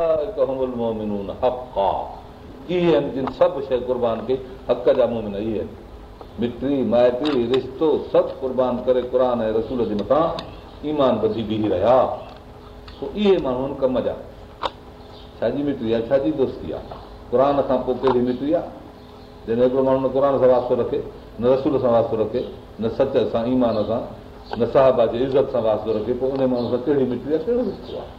छाजी मिट्री आहे छाजी दोस्ती आहे क़ुर खां पोइ कहिड़ी मिट्री आहे जॾहिं हिकिड़ो माण्हू रखे न रसूल सां वास्तो रखे न सच सां ईमान सां न साहिबा जे इज़त सां वास्तो रखे पोइ उन माण्हू कहिड़ी मिट्री आहे कहिड़ो मिटी आहे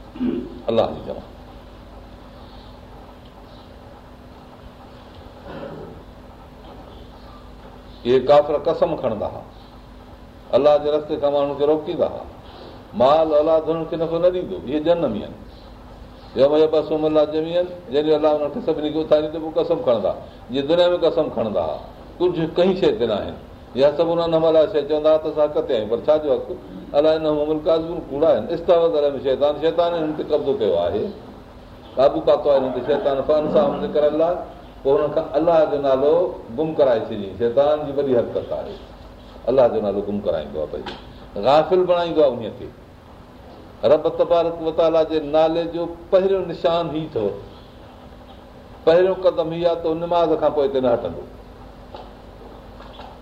अलाह जी चवां इहे काफ़र कसम खणंदा हुआ अलाह जे रस्ते खां माण्हुनि खे रोकींदा हुआ माल अलाह खे नफ़ो न ॾींदो इहे जनम ई आहिनि यम या ॿ सोमला आहिनि जॾहिं अलाह हुननि खे सभिनी खे उथारी पोइ कसम खणंदा जीअं दुनिया में कसम खणंदा हुआ कुझु कई शइ ते न आहिनि या सभु उन्हनि हमला शइ चवंदा त असां कते आहियूं पर छा जो अकु अला न मुल्क कूड़ा आहिनि शैतान शैतान ते कब्ज़ो कयो आहे क़ाबू पातो आहे हिन ते शैतान ख़ान साहिब करण लाइ पोइ हुन खां अलाह जो नालो गुम कराए छॾी शैतान जी वॾी हरकत आहे अलाह जो नालो गुम कराईंदो आहे भई गाफ़िल बणाईंदो आहे उन ते रब तबारक वताला जे नाले जो पहिरियों निशान ई अथव पहिरियों क़दम ई आहे त निमाज़ खां पोइ हिते न हटंदो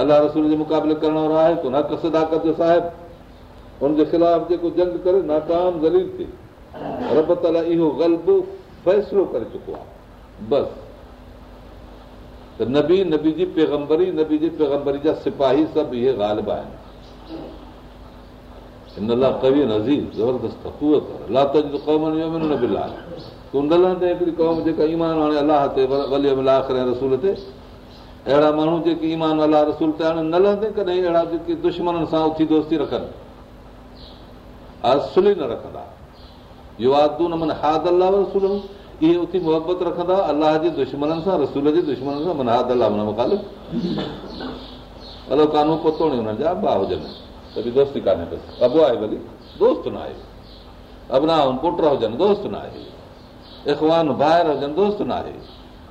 अलाह रसूल जे मुक़ाबले करण वारो आहे तूं हक़ सदाकत जो साहिब हुनजे ख़िलाफ़ जेको जंग करे नाकाम ज़रीर थिए रब त अला इहो ग़लबो फ़ैसिलो करे चुको आहे बसि त नबी नबी जी पैगंबरी नबी जी पैगंबरी जा सिपाही सभु इहे ग़ालिब आहिनि हिन लाइ कवी नज़ीर ज़बरदस्त हिकिड़ी क़ौम जेका ईमान हाणे अलाह ते वली अमलाख रसूल ते अहिड़ा माण्हू जेके ईमान अला रसूल त न लहंदे कॾहिं अहिड़ा जेके दुश्मन सां उथी दोस्ती रखनि असुली न रखंदा युवादू न मन हाद अलाह रसूल इहे उथी मुहबत रखंदा अलाह जे दुश्मन सां रसूल जे दुश्मन सां माना हाद अलाह बि न मकाल अलो कानू पोतो हुननि जा भाउ हुजनि त बि दोस्ती कान्हे बसि अबो आहे भली दोस्त न आहे अबनाउन पुट हुजनि दोस्त न आहे इख़वान भाइर हुजनि दोस्त न आहे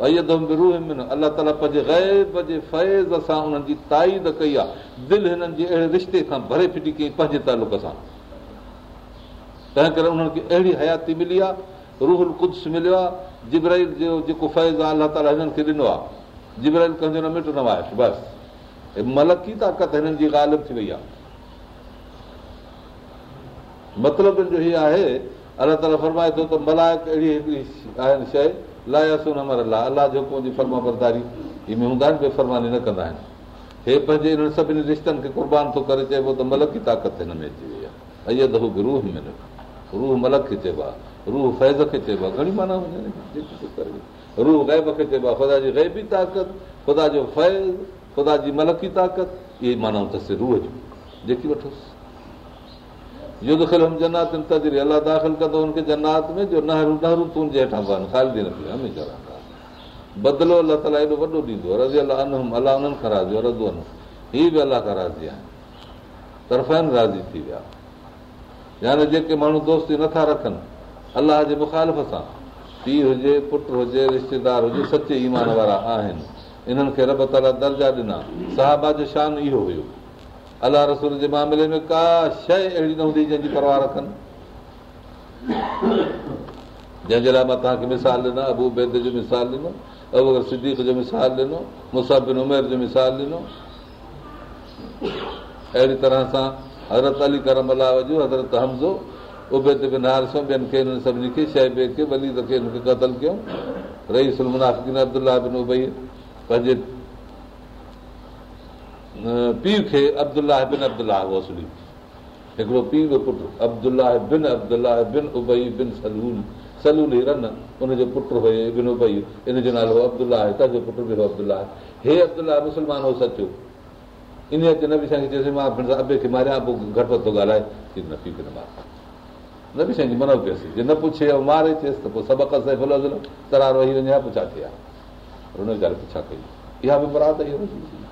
अलाह पंहिंजे गैब सां भरे फिटी कई पंहिंजे तंहिं करे अहिड़ी हयाती मिली आहे रूहल कु मिलियो आहे फैज़ आहे अलाह ताला हिननि खे ॾिनो आहे कंहिंजो न मिट न बसि मलकी ताक़त हिननि जी थी वई आहे मतिलबु आहे अलाह ताला फरमाए थो त मलायक अहिड़ी हिकिड़ी शइ ला अमर अला अलाह जेको मुंहिंजी फर्मा बरदारी हीअ में हूंदा आहिनि बेफ़रमानी न कंदा आहिनि हे पंहिंजे हिन सभिनी रिश्तनि खे कुर्बान थो करे चइबो त मलक जी ताक़त हिन में अची वई आहे अयद हू बि रूह में रूह मलक खे चइबो आहे रूह फैज़ खे चइबो आहे घणी माना रूह गैब खे चइबो आहे ख़ुदा जी ग़ैबी ताक़त ख़ुदा जो फैज़ ख़ुदा जी मलक जी ताक़त इहे माना अथसि रूह जी जेकी वठोसि अलाह दाख़िल कंदो हुनखे जन्नात में राज़ी हीअ बि अलाह खां राज़ी आहिनि तरफ़ाइनि राज़ी थी विया यानी जेके माण्हू दोस्ती नथा रखनि अलाह जे मुखालिफ़ सां पीउ हुजे पुटु हुजे रिश्तेदार हुजे सचे ईमान वारा आहिनि इन्हनि खे रब ताला दर्जा ॾिना साहबा जो शान इहो हुयो अलाह रसूल जे मामले में का शइ अहिड़ी न हूंदी जंहिंजी परवाह रखनि जंहिंजे लाइ मां तव्हांखे मिसाल ॾिनो अबू बेद जो मिसाल ॾिनो अबू सिद्दीक़ जो मिसाल ॾिनो मुसाबिन उमेर जो मिसाल ॾिनो अहिड़ी तरह सां हज़रत अली करम अला हज़रत हमज़ो उबेद बि नारसो ॿियनि खे हिननि सभिनी खे शइ ॿिए खे वली रखे हिनखे क़तलु कयूं रही अब्दुला बिन उबई पंहिंजे पीउ खे अब्दुला हिकिड़ो पीउ जो पुटु उनजो पुटु हुयो इन जो नालो अब्दुल हितां जो पुटु अब्दुल हे सचो इन अॻे नबी साईं खे चयोसि मां अबे खे मारियां पोइ वधि थो ॻाल्हाए पीउ खे न मारियां नबी साईं खे मनो जे न पुछे मारे चयसि त पोइ सबक़रार वही वञा पोइ छा थिए हा हुन वीचारे पुछा कई इहा बि मुराद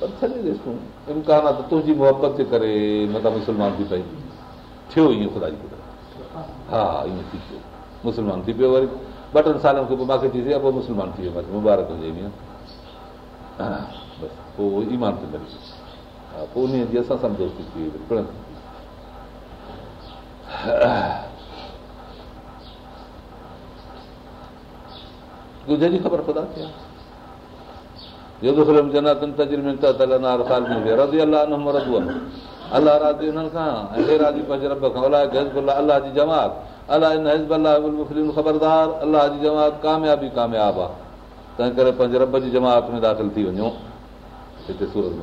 छॾे ॾिसूं इम्कान आहे त तुंहिंजी मुहबत जे करे मतिलबु मुस्लमान थी पई थियो ईअं ख़ुदा जी ख़ुदा हा ईअं थी पियो मुस्लमान थी पियो वरी ॿ टिनि सालनि खां पोइ मूंखे थी थिए पोइ मुस्लमान थी वियो मूंखे मुबारक हुजे बसि पोइ ईमान ते हा पोइ उन जी असां थी वई पिण तुंहिंजी ख़बर ख़ुदा थी आहे तंहिं करे पंहिंजे रब जी जमात में दाख़िल थी वञो हिते सूरत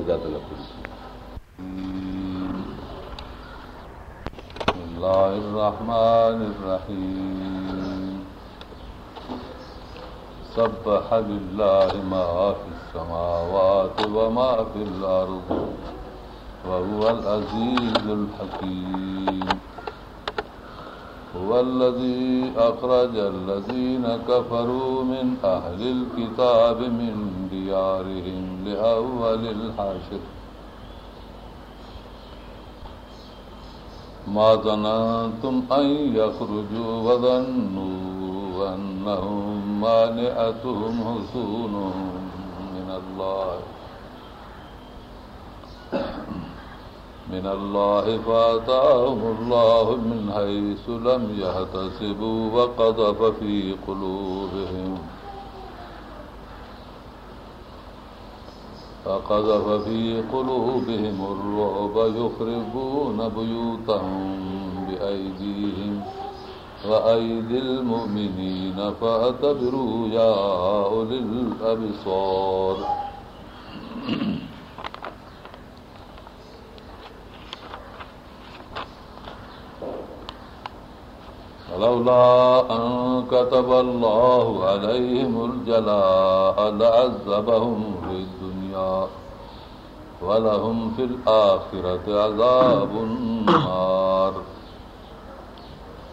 السماوات وما في الأرض وهو العزيز الحكيم هو الذي أخرج الذين كفروا من أهل الكتاب من ديارهم لأول الحاشر ما ظننتم أن يخرجوا وظنوا أنهم مانعتهم حصونهم من الله من الله فاتاهم الله من حيث لم يحتسبوا وقذف في قلوبهم فقذف في قلوبهم الرعب يخربون بيوتهم بأيديهم وأيدي المؤمنين فأتبروا يا أولي الأبصار لولا أن كتب الله عليهم الجلاء لعذبهم في الدنيا ولهم في الآخرة عذاب النار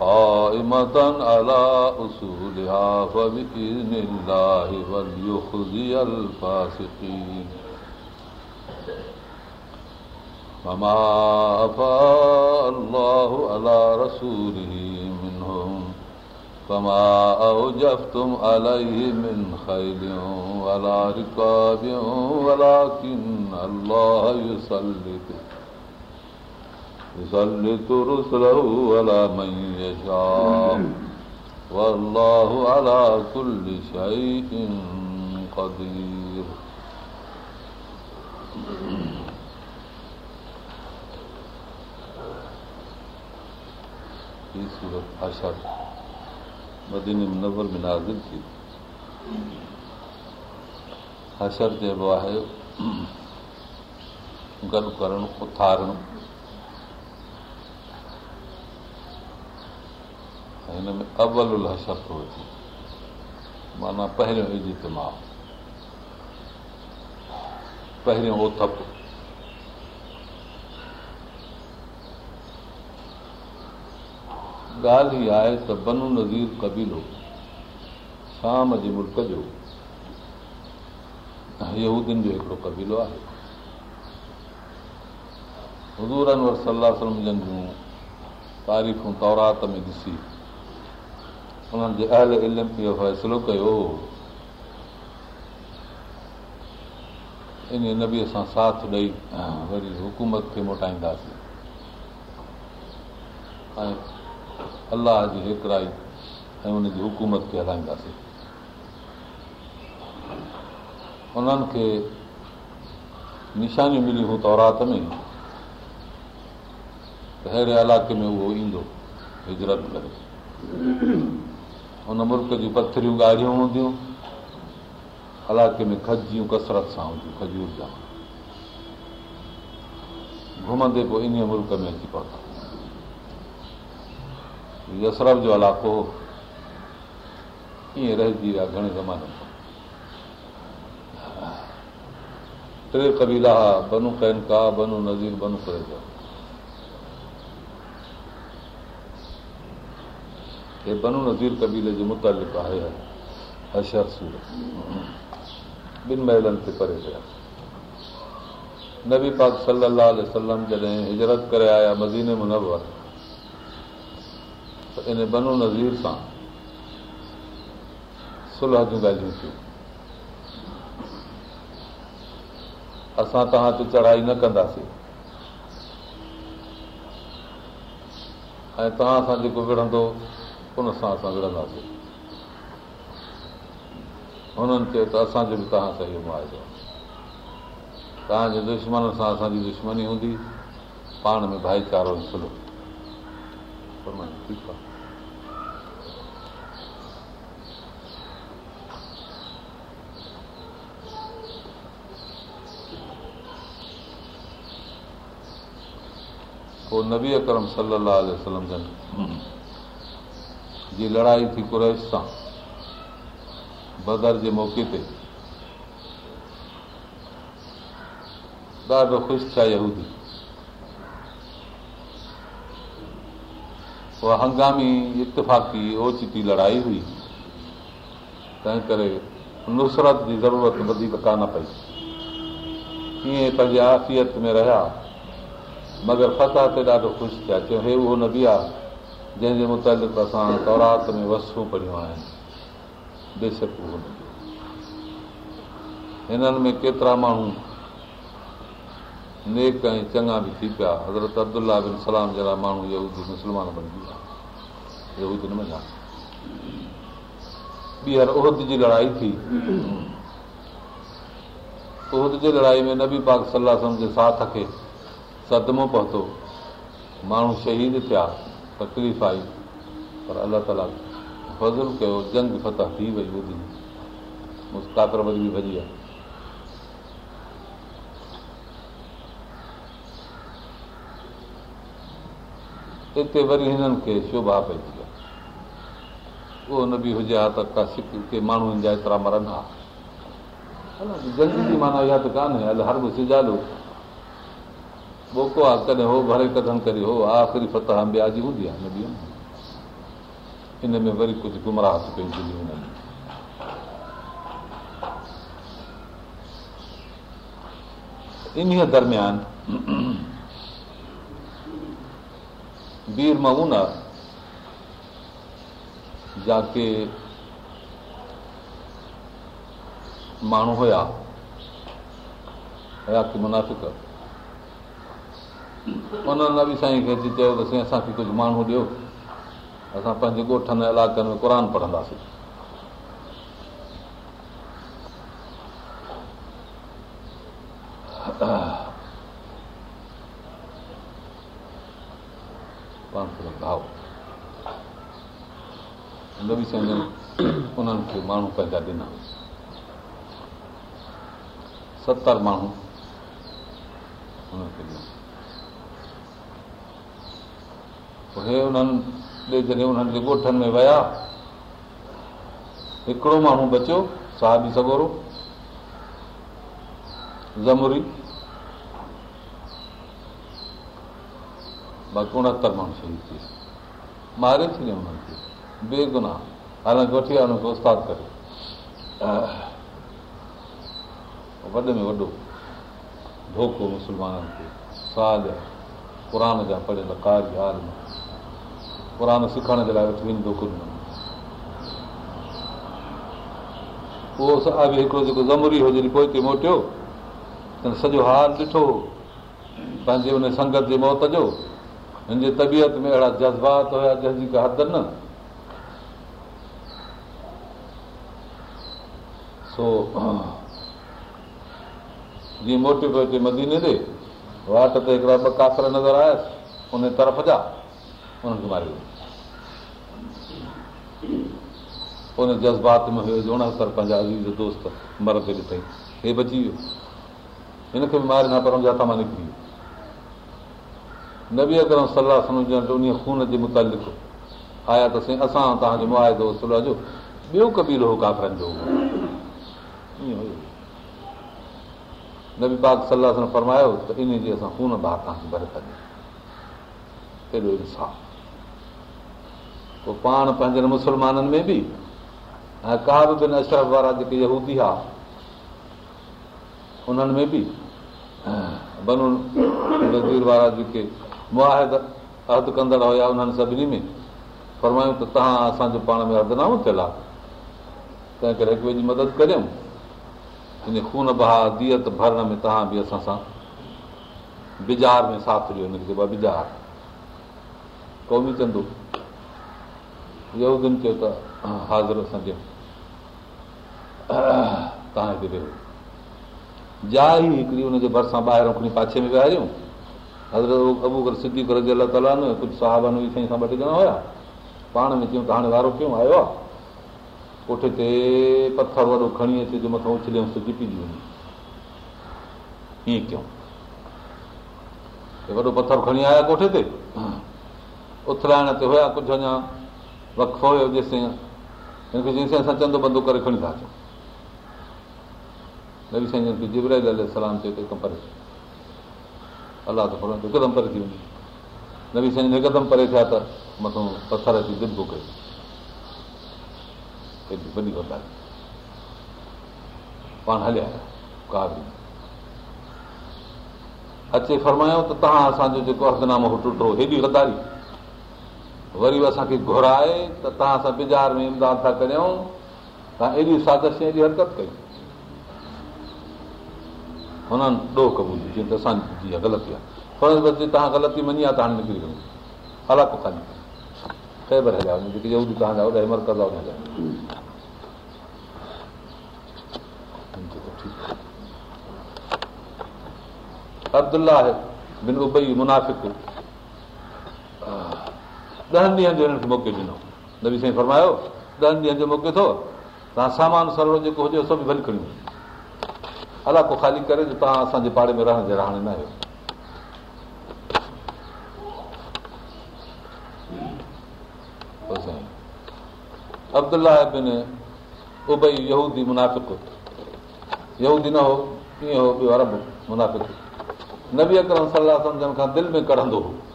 قائمة على أصولها فبإذن الله وليخزي الفاسقين فما أفاء الله على رسوله منهم فما أوجفتم عليه من خيل ولا ركاب ولكن الله يسلط يسلط رسله على من يشاء والله على كل شيء قدير في سورة حشر مدينة منور من عزل في حشر جيبوا आहे गॾु करणु उथारणु हिन में अवल उल हसर थो वठी माना पहिरियों इज़त मां पहिरियों ओथप ॻाल्हि ई आहे त बनू नज़ीर कबीलो शाम जे मुल्क जो हेदियुनि जो हिकिड़ो कबीलो आहे हज़ूरनि हज़ूरनिवर सलाह सलम जन जूं तारीफ़ूं तौरात में ॾिसी उन्हनि जे अहल इल्म इहो फ़ैसिलो कयो इन नबीअ सां साथ ॾेई वरी हुकूमत खे मोटाईंदासीं ऐं अलाह जी हिकराई ऐं उनजी हुकूमत खे हलाईंदासीं उन्हनि खे निशानियूं मिलियूं हुयूं तौरात में त अहिड़े इलाइक़े में उहो ईंदो हिजरत करे हुन मुल्क जूं पथरियूं ॻाढ़ियूं हूंदियूं इलाइक़े में खजियूं कसरत सां हूंदियूं खजूर जा घुमंदे पोइ इन मुल्क में अची पहुता यसरफ जो इलाइक़ो ईअं रहिजी विया घणे ज़माने खां टे कबीला हुआ बनू कनका बनू नज़ीर बनू करे हे बनू नज़ीर कबीले जे मुतालिक़ आहे अशर सूरत ॿिनि महिलनि ते परे पिया नबी पाक सलाह सलम जॾहिं हिजरत करे आया मज़ीने मुनवर त इन बनू नज़ीर सां सुलह जूं ॻाल्हियूं थियूं असां तव्हां ते चढ़ाई न कंदासीं ऐं तव्हां सां जेको विढ़ंदो उन सां असां विढ़ंदासीं हुननि चयो त असांजो बि तव्हां सां इहो मुआदो आहे तव्हांजे दुश्मन सां असांजी दुश्मनी हूंदी पाण में भाईचारो सुलो ठीकु आहे पोइ नबी अकरम सलाहु सलम जन जी लड़ाई थी कुरैश सां बदर जे मौक़े ते ॾाढो ख़ुशि थिया उहा हंगामी इतफ़ाक़ी ओचिती लड़ाई हुई तंहिं करे नुसरत जी ज़रूरत वधीक कान पई कीअं पंहिंजे आसियत में रहिया मगर फताह ते ॾाढो ख़ुशि थिया चयो हे उहो नबी आहे जंहिंजे मुतालिक़ असां तौरात में वसूं पढ़ियूं आहिनि बेशकून हिननि में केतिरा माण्हू नेक ऐं चङा बि थी पिया हज़रत अब्दुला बिन सलाम जहिड़ा माण्हू इहो मुस्लमान बणिजी विया न मञा ॿीहर उहिद जी लड़ाई थी उहिद जी लड़ाई में नबी पाक सलाह साथ खे सदमो पहुतो माण्हू शहीद थिया तकलीफ़ आई पर अलाह ताला फज़ुल कयो जंग फतह थी वई ॿुधी मुस्काकर बि भॼी आहे हिते वरी हिननि खे शोभा पइजी आहे उहो न बि हुजे हा त का सिक माण्हू हिन जा एतिरा मरनि हा जंग जी माना इहा त कान्हे अलॻि हर सिजालो मौको आहे कॾहिं हो भरे कदम करे हो आख़िरी फतह ॿिया जी हूंदी आहे न बि इन में वरी कुझु गुमराह कई इन दरम्यान वीर मऊन आहे जा माण्हू हुया की मुनाफ़िक उन्हनि नवी साईं खे अची चयो त साईं असांखे कुझु माण्हू ॾियो असां पंहिंजे ॻोठनि इलाइक़नि में क़ुर पढ़ंदासीं भाव साईं उन्हनि खे माण्हू पंहिंजा ॾिना सतरि माण्हू हे हुननि जॾहिं उन्हनि जे ॻोठनि में विया हिकिड़ो माण्हू बचियो साहु बि सगोरो ज़मूरी बाक़ी उणहतरि माण्हू शहीद थी विया मारे छॾियो हुननि खे बेगुनाह हालांकि वठी विया हुनखे खे उस्तादु करे वॾे में वॾो धोखो मुस्लमाननि खे साल क़ुर जा पढ़ियल कार्य आलम पुराणो सिखण जे लाइ वठी वेंदो उहो बि हिकिड़ो जेको ज़मूरी हो जॾहिं पोइ ते मोटियो त सॼो हाल ॾिठो पंहिंजे हुन संगत जे मौत जो हिन जे तबियत में अहिड़ा जज़्बात हुया जंहिंजी का हद न सो जीअं मोटियो पियो हिते मदीने ते वाट ते हिकिड़ा ॿ काकर नज़र आयसि उन तरफ़ जा जज़्बात में हुयो पंहिंजा दोस्त हे बची वियो हिनखे बि मारे न पर मां निकिरी वियो नबी अगरि उन खून जे असां तव्हांजो मुआदो ॿियो कबीलो काफ़रनि जो नबी पाक सां फरमायो त इन जे असांखे पोइ पाण पंहिंजनि मुस्लमाननि में बि ऐं का बिन अशरफ वारा जेके हा उन्हनि में बि बिज़ीर वारा जेके मुआद अद कंदड़ हुया उन्हनि सभिनी में फरमायूं त तव्हां असांजो पाण में अधु न थियल आहे तंहिं करे हिक ॿिए जी मदद करियूं पंहिंजे खून बहा बहाधीत भरण में तव्हां बि असां सां बिजार में साथ ॾियो हिनखे चइबो आहे बिजार कौमी चंदो चयो त हाज़िर असां हिकिड़ी हुनजे भरिसां ॿाहिरों खणी पाछे में विया ताला न कुझु साईं सां हुया पाण में चयूं त हाणे वारो कयूं ते पथर वॾो खणी अचे मथां उछलियूं सिधी पीजी वञे ईअं कयूं वॾो पथर खणी आया उथराइण ते हुया कुझु अञा वक़्तु हुयो जेसिताईं हिनखे जेसिताईं असां चंदो बंदो करे खणी था अचूं नवी साईं जन खे जिबर सलाम चयो त हिकदमि परे अलाह त हिकदमि परे थी वञे नवी साईं हिकदमि परे थिया त मथां पथर अची ज़िदो कयो हेॾी वॾी गदारी पाण हलिया का बि अचे फरमायो त तव्हां असांजो जेको अदनामो टुटो हेॾी वधारी वरी बि असांखे घुराए त तव्हां सां बीज़ार में इमदाद था करियूं तव्हां एॾी साज़िश एॾी हरकत कयूं हुननि ॾोह ॾोहुबूल जीअं त असांजी ग़लती आहे बसि जे तव्हां ग़लती मञी आहे त हाणे निकिरी वञो वञो ख़ैबर हलिया जेके जल्दी तव्हांजा वञूं हालात अब्दुला बिन उबई मुनाफ़िक ॾहनि ॾींहनि जो मौको ॾिनो फरमायो ॾहनि ॾींहनि जो मौको अथव तव्हां सामान जेको हुजे भली खणी वञो अलाको ख़ाली करे तव्हां असांजे पाड़े में रहण जहिड़े न मुनाफ़िक मुहूदी न हो ईअं हो मुनाफ़िक नबी अकरम सलाह में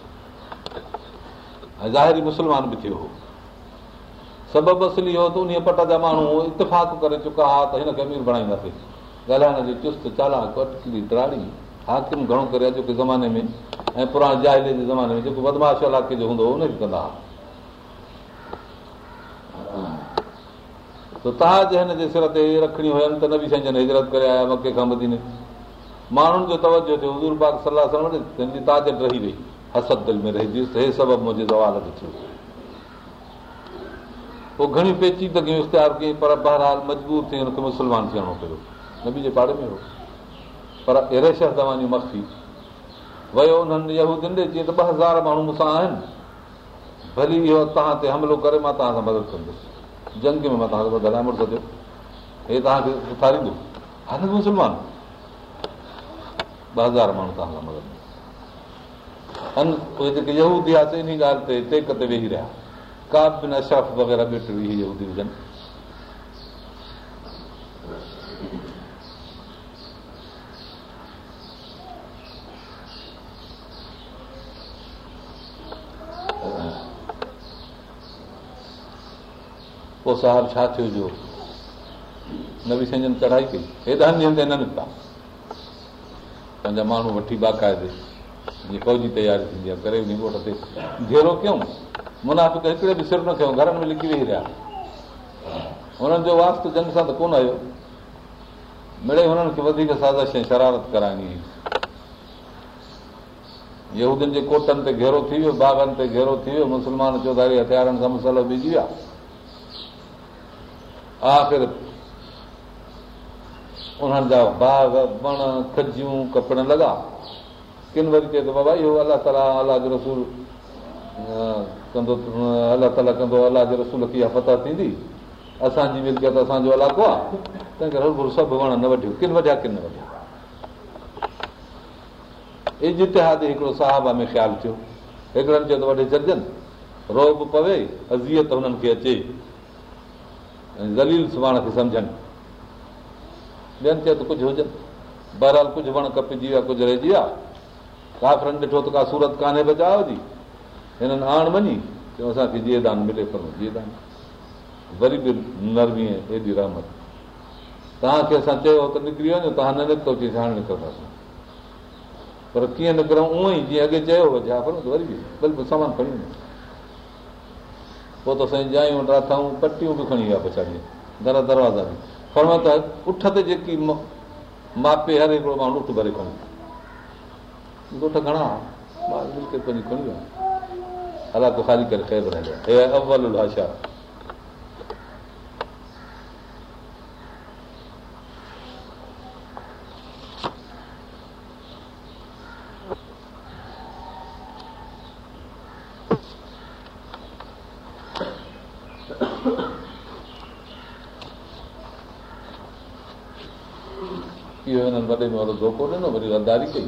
ऐं ज़ाहिरी मुस्लमान बि थियो हो सबबु सभु हो त उन पट जा माण्हू करे चुका हुआ त हिनखे अमीर बणाईंदासीं ॻाल्हाइण जी चुस्त चालाक अटकली दााणी हाकिम घणो करे अॼोके ज़माने में ऐं पुराणे जे ज़माने में जेको बदमाश इलाइक़े जो हूंदो हो कंदा हुआ त तव्हां जे हिन जे सिर ते रखणी हुयनि त न बि साईं जन हिजरत करे आया मके खां मदीने माण्हुनि जो तवजो थियो हज़ूर पाक सलाह सां वठी ताज़त रही वई हसबत दिलि में रहिजी त हे सबबु मुंहिंजे ज़वाल ते थियो पोइ घणियूं पेचीदगियूं इख़्तियार कयूं पर बहरहाल मजबूर थी हुनखे मुस्लमान थियणो पियो न ॿिनि जे पाड़े में हो पर अहिड़े शहर तव्हांजी मस्त थी वियो हुननि इहा जीअं त ॿ हज़ार माण्हू मूंसां आहिनि भली इहो तव्हां ते हमिलो करे मां तव्हां सां मदद कंदुसि जंग में मां तव्हांखे ॻाल्हाए मुड़ुसि ॾियो हे तव्हांखे सुखारींदो हल मुस्लमान ॿ हज़ार माण्हू तव्हां सां मदद कंदुमि अन इन ॻाल्हि ते टेक ते वेही रहिया काब बिन अशाफ़ वग़ैरह ॿेट वेही यहूदी हुजनि पोइ साहिब छा थियो जो नबी संजन चढ़ाई कई हेॾा ॾींहंनि ते न निकिता पंहिंजा माण्हू वठी बाक़ाइदे जीअं तयारी थींदी आहे करे ते कयूं मुनाफ़िक हिकिड़े बि सिर न कयूं घरनि में लिकी वेही रहिया हुननि जो वास्तो जंग सां त कोन हुयो मिड़े हुननि खे वधीक साज़िश ऐं शरारत कराइणी हुई जे कोटनि ते घेरो थी वियो बागनि ते घेरो थी वियो मुस्लमान चौधारी हथियारनि सां मसालो बीजी विया आख़िर उन्हनि जा बाग बण खजियूं कपिड़ लॻा किन वरी चए थो बाबा इहो अलाह ताला अलाह जो रसूल कंदो अलाह ताला कंदो अलाह जे रसूल खे इहा फताह थींदी असांजी मिल्कियत असांजो इलाइक़ो आहे तंहिं करे सभु वण न वठियो किन वठिया किन न वठिया इजतिहाद हिकिड़ो साहिब में ख़्यालु थियो हिकिड़नि चयो त वॾे रो बि पवे अज़ीत हुननि खे अचे ऐं दलील सुभाणे सम्झनि ॿियनि चयो त कुझु हुजनि बहरहाल कुझु वण कपिजी विया कुझु रहिजी विया काफर ॾिठो त का सूरत कान्हे बचाव जी हिननि आण वञी चयो तीअ दान मिले पर वरी बि नरमी एॾी रहमत तव्हांखे असां चयो त निकिरी वञो तव्हां न निकितो चई हाणे निकिरंदासीं पर कीअं निकिरूं उहो ई जीअं अॻे चयो वरी बि बिल्कुलु सामान खणी वञो पोइ त साईं जायूं राताऊं पटियूं बि खणी विया पछाड़ी दर दरवाज़ा बि खण उठ ते जेकी मापे हर हिकिड़ो माण्हू उठ भरे खणी त घणा ॿार इहो हिननि वॾे में वॾो धोखो ॾिनो वरी रदारी कई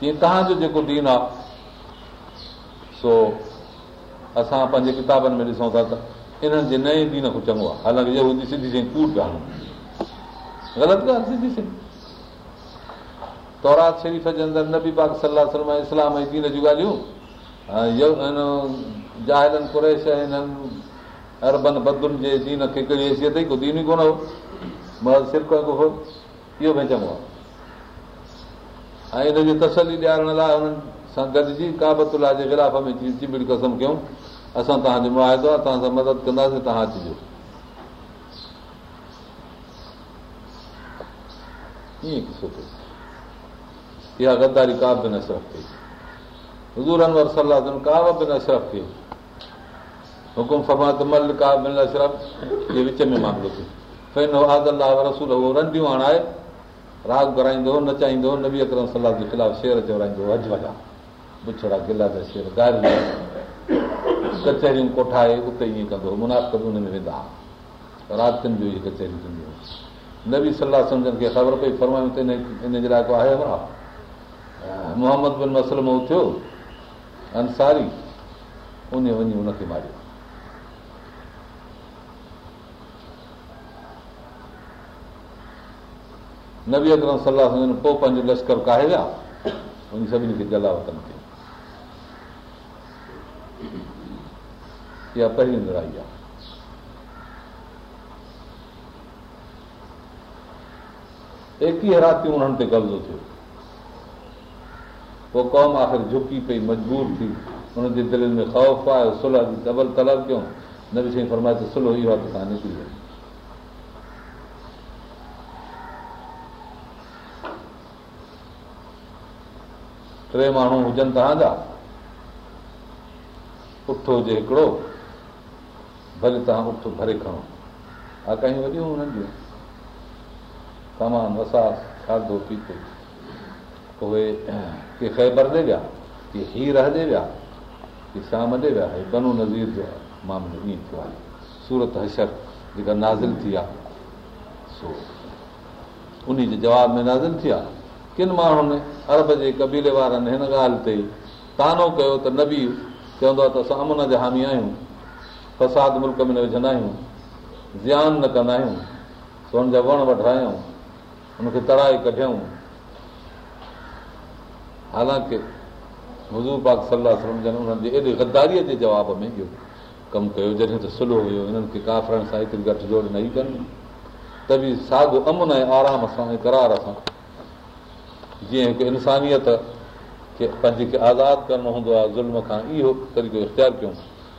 जीअं तव्हांजो जेको दीन आहे सो असां पंहिंजे किताबनि में ॾिसूं था त इन्हनि जे नए दीन खां चङो आहे हालांकि इहो हूंदी सिंधी साईं कूड़ ग़लति ॻाल्हि सिंधी साईं तौरात शरीफ़ जे अंदरि नबी पाक सलाह सलम इस्लाम ऐं दीन जूं ॻाल्हियूं ऐं जाहिलनि कुरेश हिननि अरबनि बदुनि जे दीन खे कहिड़ी हैसियत ई को दीन ई कोन हो मिरक इहो बि चङो आहे ऐं हिन हिनखे तसली ॾियारण लाइ हुननि सां गॾिजी काबतुला जे विलाफ़ में कसम कयूं असां तव्हांजो मुआदो आहे तव्हां सां मदद कंदासीं तव्हां अचिजो ईअं किसो इहा गदारी का बि न सिर्फ़ु थिए हज़ूर अनवर सलाह थियनि का बि न सिर्फ़ु थिए हुकुम फमात मल का बि न सिर्फ़ु इहे विच में मामिलो थियो आदल रसूल उहो रंडियूं हणाए राग घुराईंदो नचाईंदो नबी अकरम सलाह जे ख़िलाफ़ु शेर चवराईंदो बुछड़ा गिला शेर हुओ कचहरियूं कोठाए उते ईअं कंदो मुनाफ़ मुनाफ़द उन में वेंदा हुआ राग इहे कचहरियूं थींदियूं नबी सलाह सम्झनि खे ख़बर पई फरमायूं त इन जे लाइ को आहे आहे मोहम्मद बिन मसलम उथियो अंसारी उन वञी हुनखे मारियो नबीअत सलाह सां पोइ पंहिंजो लश्कर काहिलिया उन सभिनी खे गलावतन कयूं इहा पहिरीं लड़ाई आहे एकी हरातियूं उन्हनि ते कब्ज़ो थियो पोइ क़ौम आख़िर झुकी पई मजबूर थी हुननि जे दिलनि में ख़ौफ़ आयो सुल जबल तलब कयूं नबी शयूं फरमाए त सुल इहो आहे त तव्हां निकिरी वञो टे माण्हू हुजनि तव्हांजा उठो हुजे हिकिड़ो भले तव्हां उठ भरे खणो हा कयूं वॾियूं हुननि जूं तमामु वसाज़ खाधो पीतो उहे के ख़ैबर ॾे विया के हीर हॾे विया की शाम ॾे विया इहे बनू नज़ीर जो मामिलो ईअं थियो आहे सूरत हशर जेका नाज़िल थी आहे सो उन जे जवाब में नाज़िल थी आहे किन माण्हुनि अरब जे कबीले वारनि हिन ॻाल्हि ते तानो कयो त न बि चवंदो आहे त असां अमून जा हामी आहियूं फसाद मुल्क में न विझंदा आहियूं ज़्यान न कंदा आहियूं सोन जा वण वठायूं हुनखे तड़ाई कढियऊं हालांकि हज़ूर पाक सलाहु एॾे गदारीअ जे जवाब में इहो कमु कयो जॾहिं त सुलो हुयो हिननि खे काफ़रनि सां हिकिड़ी गठजोड़ न ई कनि त बि साॻियो अमन ऐं आराम सां ऐं करार सां जीअं हिकु इंसानियत खे पंहिंजे खे आज़ादु करणो हूंदो आहे ज़ुल्म खां इहो तरीक़ो इख़्तियार कयूं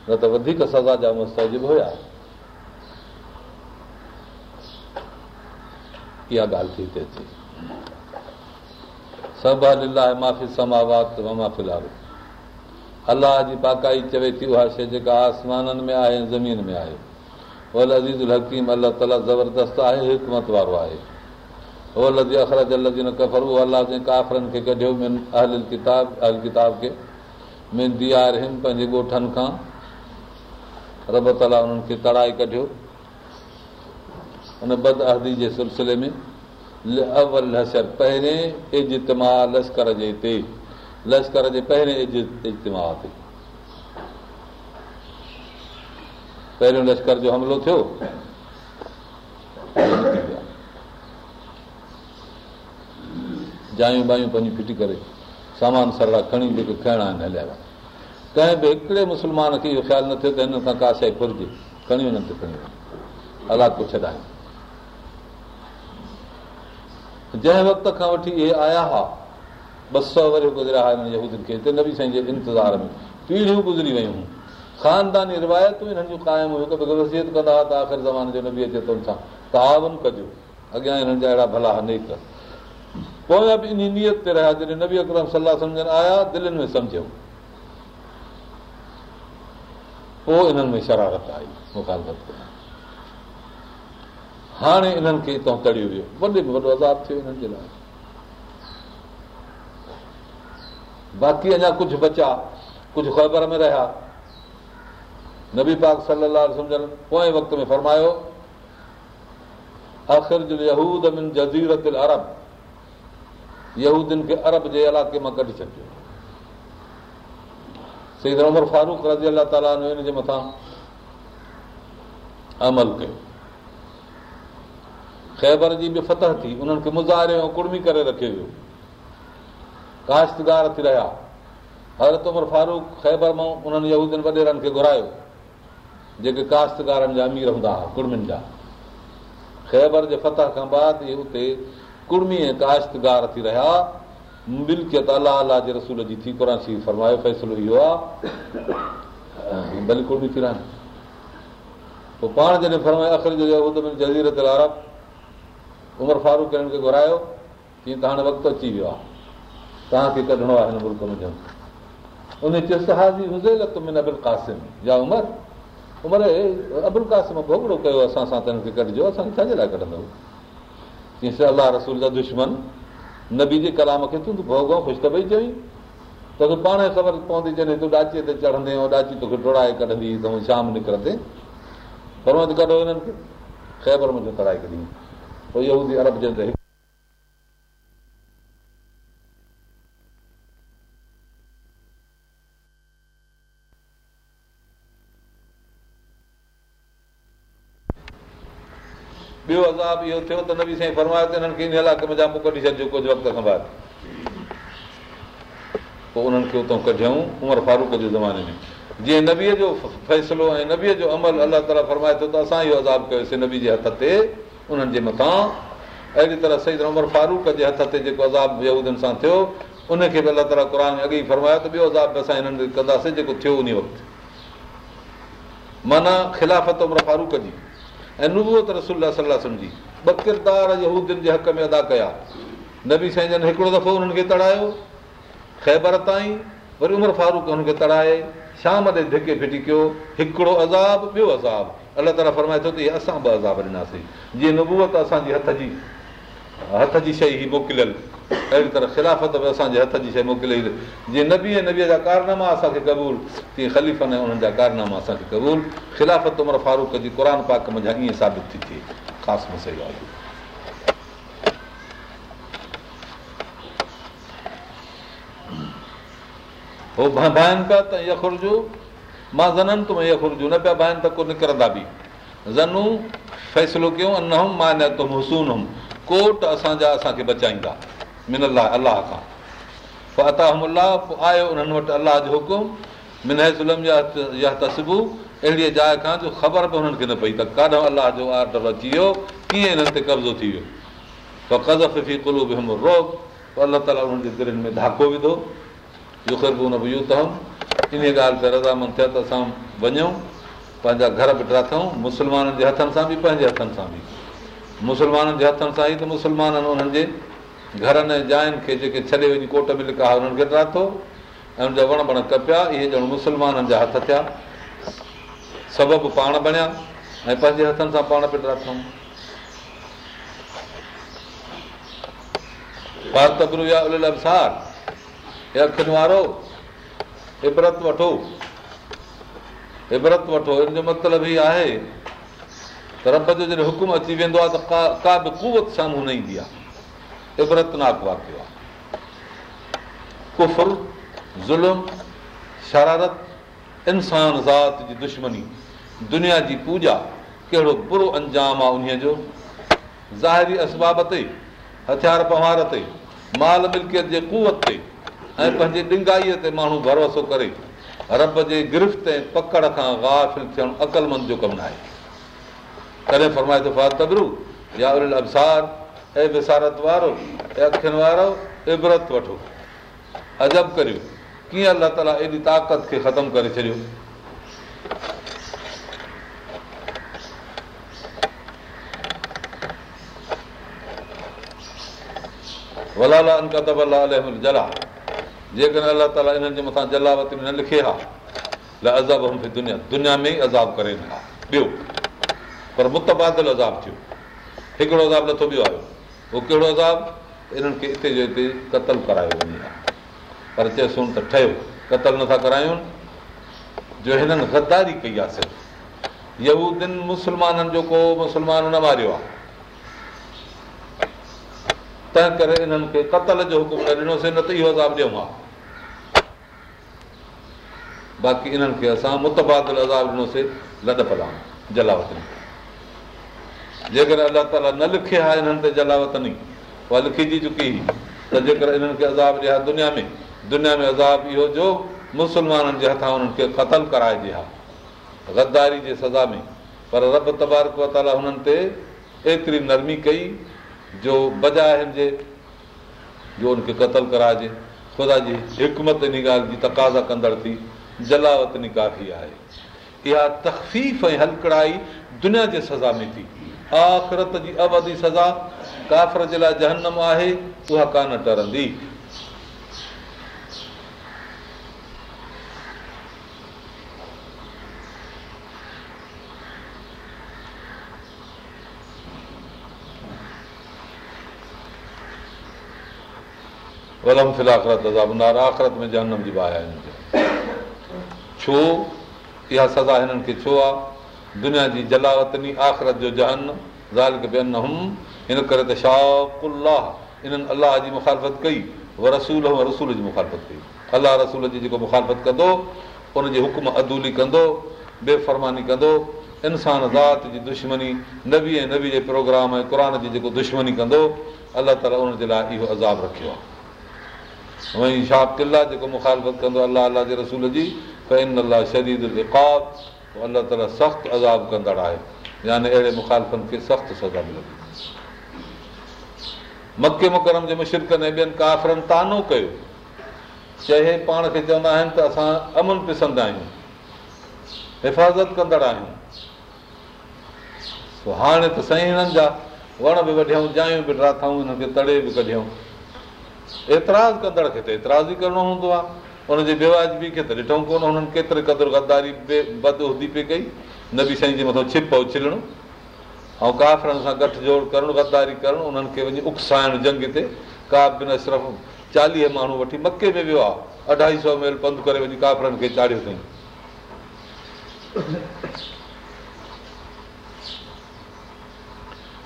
न त वधीक सज़ा जा मुस्तजिब हुया इहा ॻाल्हि थी थी सभा लीला माफ़ी माफ़ी समावात लाल अलाह जी पाकाई चवे थी उहा शइ जेका आसमाननि में आहे ज़मीन में आहे अज़ीज़ हकीम अलाह ताला ज़बरदस्तु आहे हिकमत वारो आहे लश्कर जो हमिलो थियो जायूं बायूं पंहिंजी फिटी करे सामान सरड़ा खणी जेके खणणा आहिनि हलिया विया कंहिं बि हिकिड़े मुस्लमान खे इहो ख़्यालु न थियो त हिन सां का शइ घुरिजे खणी वञनि त खणी वञनि अलाह अला पुछायूं जंहिं वक़्त खां वठी इहे आया हुआ ॿ सौ वरी गुज़रिया हुआ हिननि यूदियुनि खे न बि साईं जे इंतज़ार में पीढ़ियूं गुज़री वियूं हुयूं ख़ानदानी रिवायतूं हिननि जूं क़ाइमु हुयूं त भई वसियत कंदा हुआ त आख़िर ज़माने जो न बि अचे त हुन सां तावन कजो अॻियां हिननि जा अहिड़ा भला न पोयां बि इन नियत ते रहिया जॾहिं नबी अकरम सलाह सम्झनि आया दिलनि में सम्झूं पोइ इन्हनि में शरारत आई मुखालत हाणे इन्हनि खे हितां कड़ी वियो वॾे में वॾो आज़ादु थियो हिननि जे लाइ बाक़ी अञा कुझु बचा कुझु ख़बर में रहिया नबी पाक सलाह सम्झनि पोएं वक़्त में फरमायोज़ीरत अरब यहूदियुनि खे अरब जे इलाइक़े मां कढी छॾियो उमर फारूक रज़ी ताला हिन जे मथां अमल कयो ख़ैबर जी बि फतह थी उन्हनि खे ऐं कुड़मी करे रखियो वियो काश्तगार थी रहिया हर त उमर फारूक ख़ैबर मां उन्हनि वॾेरनि खे घुरायो जेके काश्तारनि जा अमीर हूंदा हुआ कुड़मियुनि जा ख़ैबर जे फतह खां बाद इहे उते कुर्मी ऐं काश्तगार थी रहिया मिल्कियत अलाह अलाह जे रसूल जी थी कुरासी फरमायो फ़ैसिलो इहो आहे भली बल्कु थी रहनि पोइ पाण जॾहिं फरमायो अख़र जज़ीरत उमिरि फारूक हिननि खे घुरायो कीअं त हाणे वक़्तु अची वियो आहे तव्हांखे कढिणो आहे हिन मुल्क में उन अबुल क़ासिम या उमिरि उमिरि अबुल कासिम भोगड़ो कयो असां सां त हिनखे कढिजो असां छाजे लाइ कढंदव चई अलाह रसूल जा दुश्मन नबी जे कलाम खे तूं भोगो ख़ुशि त पई चई त तूं पाण खे ख़बर पवंदी जॾहिं तूं ॾाचीअ ते चढ़ंदे ऐं ॾाची तोखे डोड़ाए कढंदी त शाम निकिरंदे पर कढो हिननि खे ख़ैबर मुंहिंजो तढ़ाए कढी पोइ इहो हूंदी अरब जल रही ॿियो अज़ाब इहो थियो त नबी साईं फरमायो त हिननि खे इन इलाक़े में जामो कढी छॾिजो कुझु वक़्त खां बाद पोइ उन्हनि खे उतां कढियऊं उमिरि फारूक जे ज़माने में जीअं नबीअ जो फ़ैसिलो ऐं नबीअ जो अमल अलाह ताला फरमाए थो त असां इहो अज़ाब कयोसीं नबी जे हथ ते उन्हनि जे मथां अहिड़ी तरह सही त उमर फारूक जे हथ ते जेको अज़ाब अज़ाबनि सां थियो उनखे बि अलाह ताला क़ अॻे ई फरमायो त ॿियो अज़ाब बि असां हिननि कंदासीं जेको थियो उन वक़्तु माना ख़िलाफ़त उमिरि फारूक जी ऐं नुबूअत रसूल सलाह सम्झी ॿ किरदार अॼु जे हक़ में अदा कया नबी साईं जन हिकिड़ो दफ़ो हुननि खे तड़ायो ख़ैबर ताईं वरी उमिरि फारूक हुननि खे तड़ाए शाम ते धिके फिटी कयो हिकिड़ो अज़ाब ॿियो अज़ाब अलाह ताला फरमाए थो त इहे असां ॿ अज़ाब ॾिनासीं जीअं नुबूत असांजे हथ जी हथ जी शइ मोकिलियल अहिड़ी तरह ख़िलाफ़त बि असांजे हथ जी शइ मोकिलियल ई जीअं नबी ऐं कारनामा असांखे क़बूल तीअं जा कारनामा असांखे क़बूल ख़िलाफ़त जी क़ुर ईअं साबित थी थिए न पिया बाहिनि त को निकिरंदा ज़नू फ़ैसिलो कयूं मां तुम हुसून हुउमि कोट असांजा असांखे बचाईंदा मिन अलाह अलाह खां पोइ अता अल पोइ आयो उन्हनि वटि अलाह जो हुकुम मिनहे ज़ुल्म या तस्बू अहिड़ीअ जाइ खां जो ख़बर बि हुननि खे न पई त काॾो अलाह जो ऑडर अची वियो कीअं हिननि ते कब्ज़ो थी वियो पोइ त कज़ फिफी कुलूब रोक पोइ अलाह ताला उन्हनि जे दिलनि में धाको विधो बि बि हुन ॿुखूं इन ॻाल्हि ते रज़ामंद थिया त असां वञूं पंहिंजा घर बि थियऊं मुस्लमाननि जे हथनि सां बि पंहिंजे हथनि सां बि मुस्लमाननि जे हथनि सां ई त मुस्लमाननि उन्हनि जे घरनि ऐं जाइनि खे जेके छॾे वञी कोट में लिका हुननि खे रातो ऐं हुनजा जा वण बण कपिया इहे ॼण मुस्लमाननि जा हथ थिया सबबु पाण बणिया ऐं पंहिंजे हथनि सां पाण या या उल अबसार अखियुनि वारो इबरत वठो इबरत वठो हिन जो मतिलबु ई आहे त रब जो जॾहिं हुकुम अची वेंदो आहे त का का बि कुवत साम्हूं न ईंदी आहे इबरतनाक वाकियो आहे कुफुल ज़ुल्म शरारत इंसान ज़ात जी दुश्मनी दुनिया जी पूॼा कहिड़ो बुरो अंजाम आहे उन्हीअ जो ज़ाहिरी असबाब ते हथियार पंवार ते माल मिल्कियत जे कुवत ते ऐं पंहिंजे ॾिंगाईअ ते माण्हू भरोसो करे रब जे गिरफ़्त ऐं पकड़ खां ग़ाफ़िल थियणु अक़लमंद जो कमु न आहे ख़तमु करे छॾियो जेकॾहिं अलाह ताला इन्हनि जे मथां जलावती न लिखे हाज़ब दुनिया में ई अज़ाब करे पर मुतबादल अज़ाब थियो हिकिड़ो अज़ाब नथो ॿियो आयो उहो कहिड़ो अज़ाब इन्हनि खे हिते जो हिते क़तल करायो वञे पर चयसि त ठहियो क़तल नथा करायूं जो हिननि गदारी कई आहे सिर्फ़ु यूदिन मुस्लमाननि जो को मुस्लमान न मारियो आहे तंहिं करे इन्हनि खे कतल जो हुकुम न ॾिनोसीं न त इहो अज़ाब ॾियूं हा बाक़ी इन्हनि खे असां मुतबादल अज़ाब ॾिनोसीं लद पलाम जलावतिन जेकर अलाह ताला न लिखे हा इन्हनि ते जलावतनी उहा लिखिजी चुकी हुई त जेकर हिननि खे अज़ाब ॾिए हा दुनिया में दुनिया में अज़ाब इहो जो मुस्लमाननि जे हथां हुननि खे क़तलु कराइजे हा गद्दारी जे सज़ा में पर रब तबारक ताला हुननि ते एतिरी नरमी कई जो बजाए हिनजे जो हुनखे क़तल कराइजे ख़ुदा जी हिकमत इन ॻाल्हि जी तक़ाज़ा कंदड़ थी जलावत निकाफ़ी आहे इहा तकफ़ीफ़ ऐं हलकड़ाई दुनिया जे सज़ा में थी आख़िरत जी अवधी सज़ा काफ़र जे लाइ जहनम आहे उहा कान टरंदी वलम फिलाक सज़ा बुनिार आख़िरत में जहनम जी बाहि आहे छो इहा सज़ा हिननि खे छो आहे दुनिया जी जलावतनी आख़िरत जो जन ज़ाल हिन करे त शाह इन्हनि अलाह जी मुखालफ़त कई रसूल रसूल जी मुखालफ़त कई अलाह रसूल जी जेको मुखालफ़त कंदो उनजी हुकुम अदूली कंदो बेफ़रमानी कंदो इंसान ज़ात जी दुश्मनी नबी ऐं नबी जे प्रोग्राम ऐं क़ुर जी जेको दुश्मनी कंदो अलाह ताला उनजे लाइ इहो अज़ाब रखियो आहे वरी शाह किला जेको मुखालफ़त कंदो अलाह अलाह जे रसूल जी त इन अलाह श पोइ अलाह ताला सख़्तु अज़ाब कंदड़ आहे यानी अहिड़े मुखालफ़नि खे सख़्तु सज़ा मिलंदी मके मुकरम जे मुशित ऐं ॿियनि काफ़रनि तानो कयो चए पाण खे चवंदा आहिनि त असां अमन पिसंदा आहियूं हिफ़ाज़त कंदड़ आहियूं हाणे त साईं हिननि जा वण बि वढियऊं जायूं बि ठाथऊं हिननि खे तड़े बि कढियऊं एतिराज़ कंदड़ खे त एतिराज़ ई करिणो हूंदो आहे बेवाजबी खे त ॾिठऊं कोन हुननि केतिरे क़दुरु गदारी पई कई नबी साईं जे मथां छिप उछलणु ऐं काफ़रनि सां गॾु जोड़ करणु गद्दारी करणु उन्हनि खे वञी उकसाइण जंग ते का बि न सिर्फ़ु चालीह माण्हू वठी मके में वियो आहे अढाई सौ मेल पंधु करे वञी काफरनि खे चाढ़ियो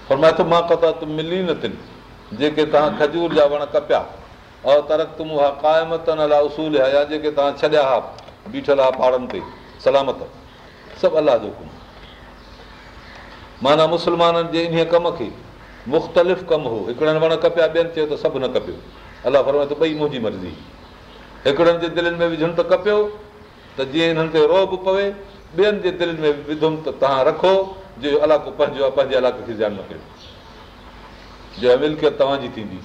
अथई पर मिली न थियनि जेके तव्हां खजूर जा वण कपिया और तरक तुम ऐं क़ाइमतन अला उसूल हा या जेके तव्हां छॾिया हुआ बीठल हुआ पहाड़नि ते सलामत सभु अलाह जो हुकुम माना मुस्लमाननि जे इन्हीअ कम खे मुख़्तलिफ़ कमु हो हिकिड़नि वण कपिया ॿियनि चयो त सभु न कपियो अलाह फरमाए त ॿई मुंहिंजी मर्ज़ी हिकिड़नि जे दिलनि में विझुमि त कपियो त जीअं हिननि खे रोहब पवे ॿियनि जे दिलनि में विधुमि त तव्हां रखो जो अलाको पंहिंजो आहे पंहिंजे अलाके खे जान कयो जीअं मिल्कियत तव्हांजी थींदी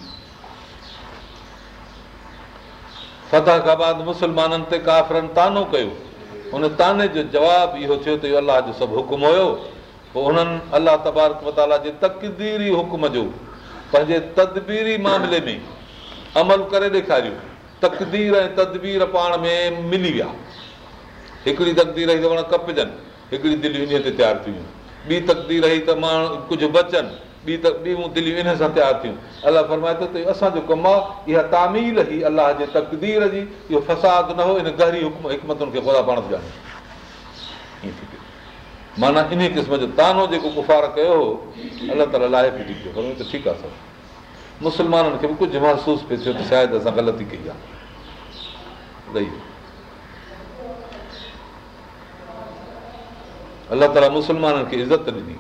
सतह खां बाद मुस्लमाननि ते काफ़रनि तानो कयो उन ताने जो जवाबु इहो थियो त इहो अलाह जो सभु हुकुम हुयो पोइ उन्हनि अलाह तबारक मताला जे तकदीरी हुकुम जो पंहिंजे तदबीरी मामले में अमल करे ॾेखारियो तकदीर ऐं तदबीर पाण में मिली विया हिकिड़ी तकदी रही कपजनि हिकिड़ी दिलियूं इन ते तयारु थी वियूं ॿी तकदीर रही त माण्हू कुझु बचनि ॿी त ॿियूं दिलियूं इन सां तयारु थियूं अलाह फरमाए थो त असांजो कमु आहे इहा तामील ई अलाह जे तक़दीर जी इहो फ़साद न हो इन गहरी हिकमतुनि खे ख़ुदा पाण माना इन क़िस्म जो तानो जेको गुफार कयो हो अलाह ताला लाहे अला ताल त ठीकु आहे सर मुस्लमाननि खे बि कुझु महसूसु पियो थियो त शायदि असां ग़लती कई आहे अलाह ताला मुस्लमाननि खे इज़त ॾिनी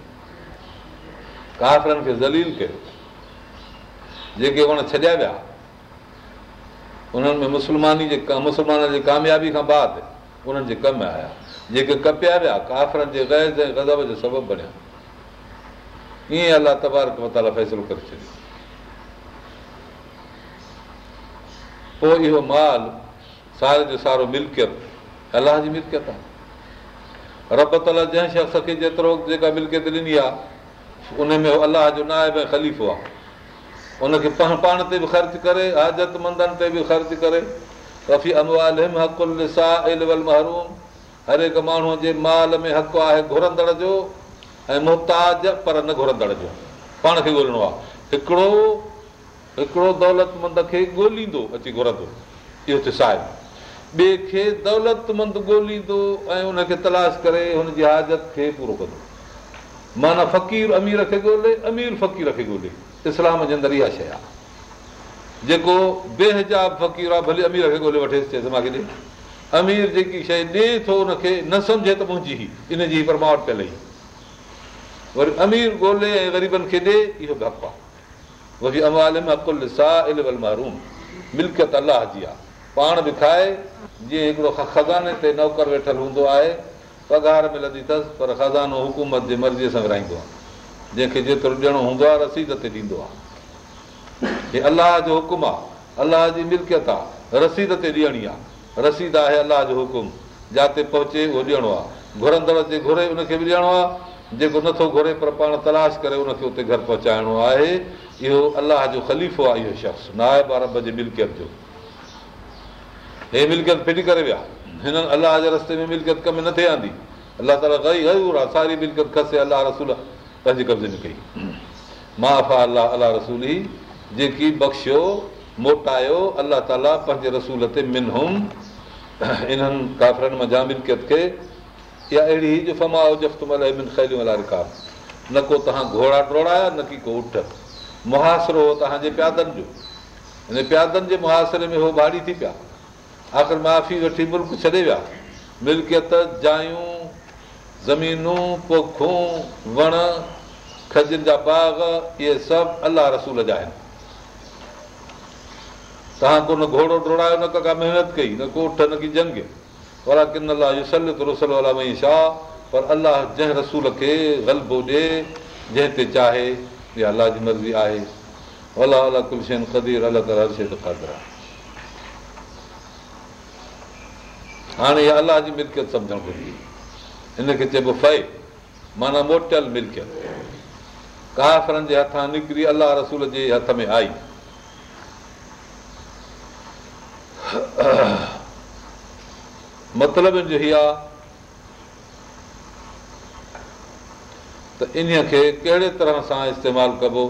काफ़िरनि खे ज़लील कयो जेके वण छॾिया विया उन्हनि में मुस्लमानी जे मुस्लमान कामयाबी खां बाद उन्हनि जे कम आया जेके कपिया विया काफ़िरनि जे गैज़ ऐं गज़ब जो सबबु बणिया ईअं अलाह तबारक मताला फ़ैसिलो करे छॾियो पोइ इहो माल सारे जो सारो मिल्कियत अलाह जी मिल्कियत आहे रब ताला जंहिं शख़्स खे जेतिरो जेका मिल्कियत ॾिनी आहे उन में अलाह जो नाइब ऐं ख़लीफ़ो आहे उनखे पाण पाण ते बि ख़र्च करे हाज़त मंदनि ते बि ख़र्च करे रफ़ी कफ़ी महरूम हर हिकु माण्हूअ जे माल में हक़ु आहे घुरंदड़ जो ऐं मुहताज पर न घुरंदड़ जो पाण खे ॻोल्हणो आहे हिकिड़ो हिकिड़ो दौलतमंद खे ॻोल्हींदो अची घुरंदो इहो त साहिब ॿिए खे दौलतमंद ॻोल्हींदो ऐं उनखे तलाश करे हुनजी हाज़त खे पूरो कंदो माना फ़क़ीर अमीर खे ॻोल्हे फ़क़ीर खे इस्लाम जे अंदरि जेको बेहजाब फ़क़ीर आहे भली अमीर जेकी शइ ॾिए थो उनखे न सम्झे त मुंहिंजी ई परमा वटि पियल वरी अमीर ॻोल्हे इहो गप आहे पाण बि खाए जीअं खज़ाने ते नौकर वेठल हूंदो आहे पघार मिलंदी अथसि पर ख़ज़ानो हुकूमत जे मर्ज़ीअ सां विराईंदो आहे जंहिंखे जेतिरो ॾियणो हूंदो आहे रसीद ते ॾींदो आहे हे अलाह जो हुकुम आहे अलाह जी मिल्कियत आहे रसीद ते ॾियणी आहे रसीद आहे अलाह जो हुकुम जिते पहुचे उहो ॾियणो आहे घुरंदड़ जे घुरे उनखे बि ॾियणो आहे जेको नथो घुरे पर पाण तलाश करे उनखे उते घर पहुचाइणो आहे इहो अलाह जो ख़लीफ़ो आहे इहो शख़्स नाहे बाक़ जे मिल्कियत जो हे मिल्कियत फिटी करे विया हिननि अलाह जे रस्ते में मिल्कियत कमु न थिए आंदी अलाह ताला गई अलाही रा सारी मिल्त खसे अलाह रसूल पंहिंजे कब्ज़े में कई माफ़ अलाह अलाह रसूल ई जेकी बख़्शियो मोटायो अलाह ताला पंहिंजे रसूल ते मिनुमि इन्हनि काफ़रनि मां जाम मिल्कियत खे अहिड़ी ई जा मिलकियत कयां न को तव्हां घोड़ा टोड़ाया न की को उठ मुहासिरो हो तव्हांजे प्यादनि जो हिन प्यादनि जे मुहासिरे में हो भाड़ी थी पिया आख़िर माफ़ी वठी मुल्क़ छॾे विया मिल्कियत जायूं ज़मीनूं पोखूं वण खजनि जा बाग इहे सभु अलाह रसूल जा आहिनि तव्हां को न घोड़ो डोड़ायो न का महिनत कई न को उठ न की जंग अला किन अलाह अला रसल अला भई छा पर अलाह जंहिं रसूल खे ग़लबो ॾे जंहिं ते चाहे इहा अलाह जी मर्ज़ी आहे अलाह अला कुलशन क़दीर अलॻि ख़तदी अलाह आहे हाणे इहा अलाह जी मिल्कियत सम्झणु घुरिजे हिनखे चइबो फे माना मोटियल मिल्कियत काफ़रनि जे हथां निकिरी अलाह रसूल जे हथ में आई मतिलब जो हीअ आहे त इन्हीअ खे कहिड़े तरह सां इस्तेमालु कबो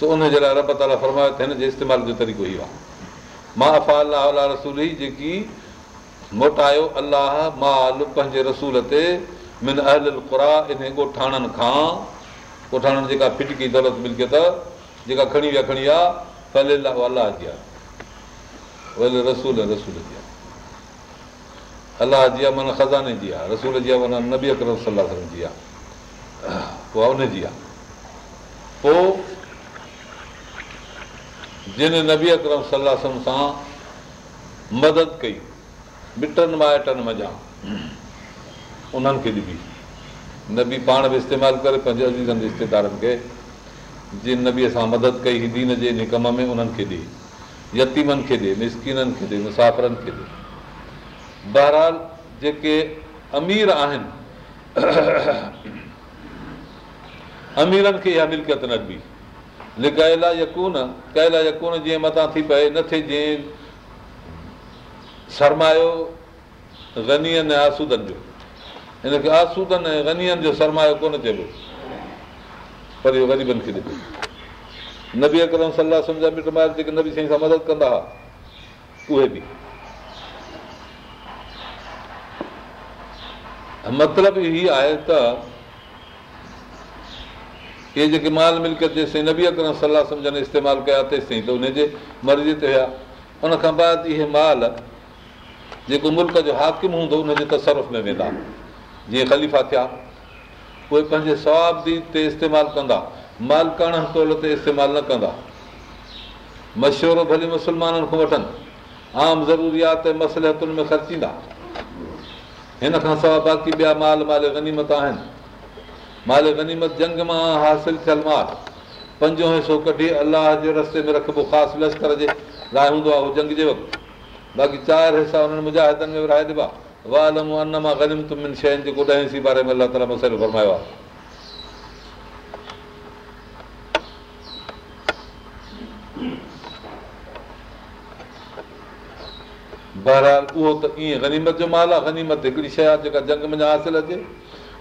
सो उन जे लाइ रब ताला फरमायो त हिन जे इस्तेमाल जो तरीक़ो इहो आहे मां अफ़ा अलाह अला रसूली जेकी मोटायो अलाह माल पंहिंजे रसूल ते मिन अहल ख़ुरा इन ॻोठाणनि खां ॻोठाणनि जेका फिटकी दौलत मिलकियत जेका खणी विया खणी विया अल अलाह जी आहे रसूल रसूल जी आहे अलाह जी आहे माना ख़ज़ाने जी आहे रसूल जी आहे माना नबी अकरम पोइ जिन नबी अकरम सलाह सां मदद कई मिटनि माइटनि मञा उन्हनि खे ॾिबी न बि पाण बि इस्तेमालु करे पंहिंजे अज़ीज़नि रिश्तेदारनि खे जिन बि असां मदद कई हुई दीन जे हिन कम में उन्हनि खे ॾे यतीमनि खे ॾे मिसकिननि खे ॾे मुसाफ़िरनि खे ॾे बहरहाल जेके अमीर आहिनि अमीरनि खे इहा मिल्कियत न ॾिबी लिकायल यकून कयल यकून जीअं मथां थी पए नथी जीअं सरमायो गनियनि ऐं आसूदनि जो हिनखे आसूदनि ऐं गनियनि जो सरमायो कोन चइबो पर इहो ग़रीबनि खे नबी अकरम सलाह सम्झा मिट माइट जेके सम्झी सां मदद कंदा हुआ उहे बि मतिलबु हीअ आहे त इहे जेके माल मिल्कियत जेसिताईं ताईं नबी अकरम सलाह सम्झनि इस्तेमालु कया तेसिताईं त हुनजे मर्ज़ी ते हुआ उनखां बाद इहे माल जेको मुल्क़ जो हाकिम हूंदो हुनजे तसरफ़ में वेंदा जीअं ख़लीफ़ा थिया उहे पंहिंजे सवाब दीदी ते इस्तेमालु कंदा मालकाण तौल ते इस्तेमालु न कंदा मशवरो भले मुस्लमाननि खां वठनि आम ज़रूरियात ऐं हथुनि में ख़र्चींदा हिन खां सवाइ बाक़ी ॿिया माल माल गनीमत आहिनि माल गनीमत जंग मां हासिलु थियल माल पंजो हिसो कढी अलाह जे रस्ते में रखिबो ख़ासि लश्कर जे लाइ हूंदो आहे उहो जंग जे वक़्तु बाक़ी चारि हिसा हुननि मुजाहिदनि में विराए ॾिबा वा अलम तयुनि जेको ताला मसालो फरमायो आहे बहरहाल उहो त ईअं गनीमत जो माल आहे गनीमत हिकिड़ी शइ आहे जेका जंग में न हासिलु अचे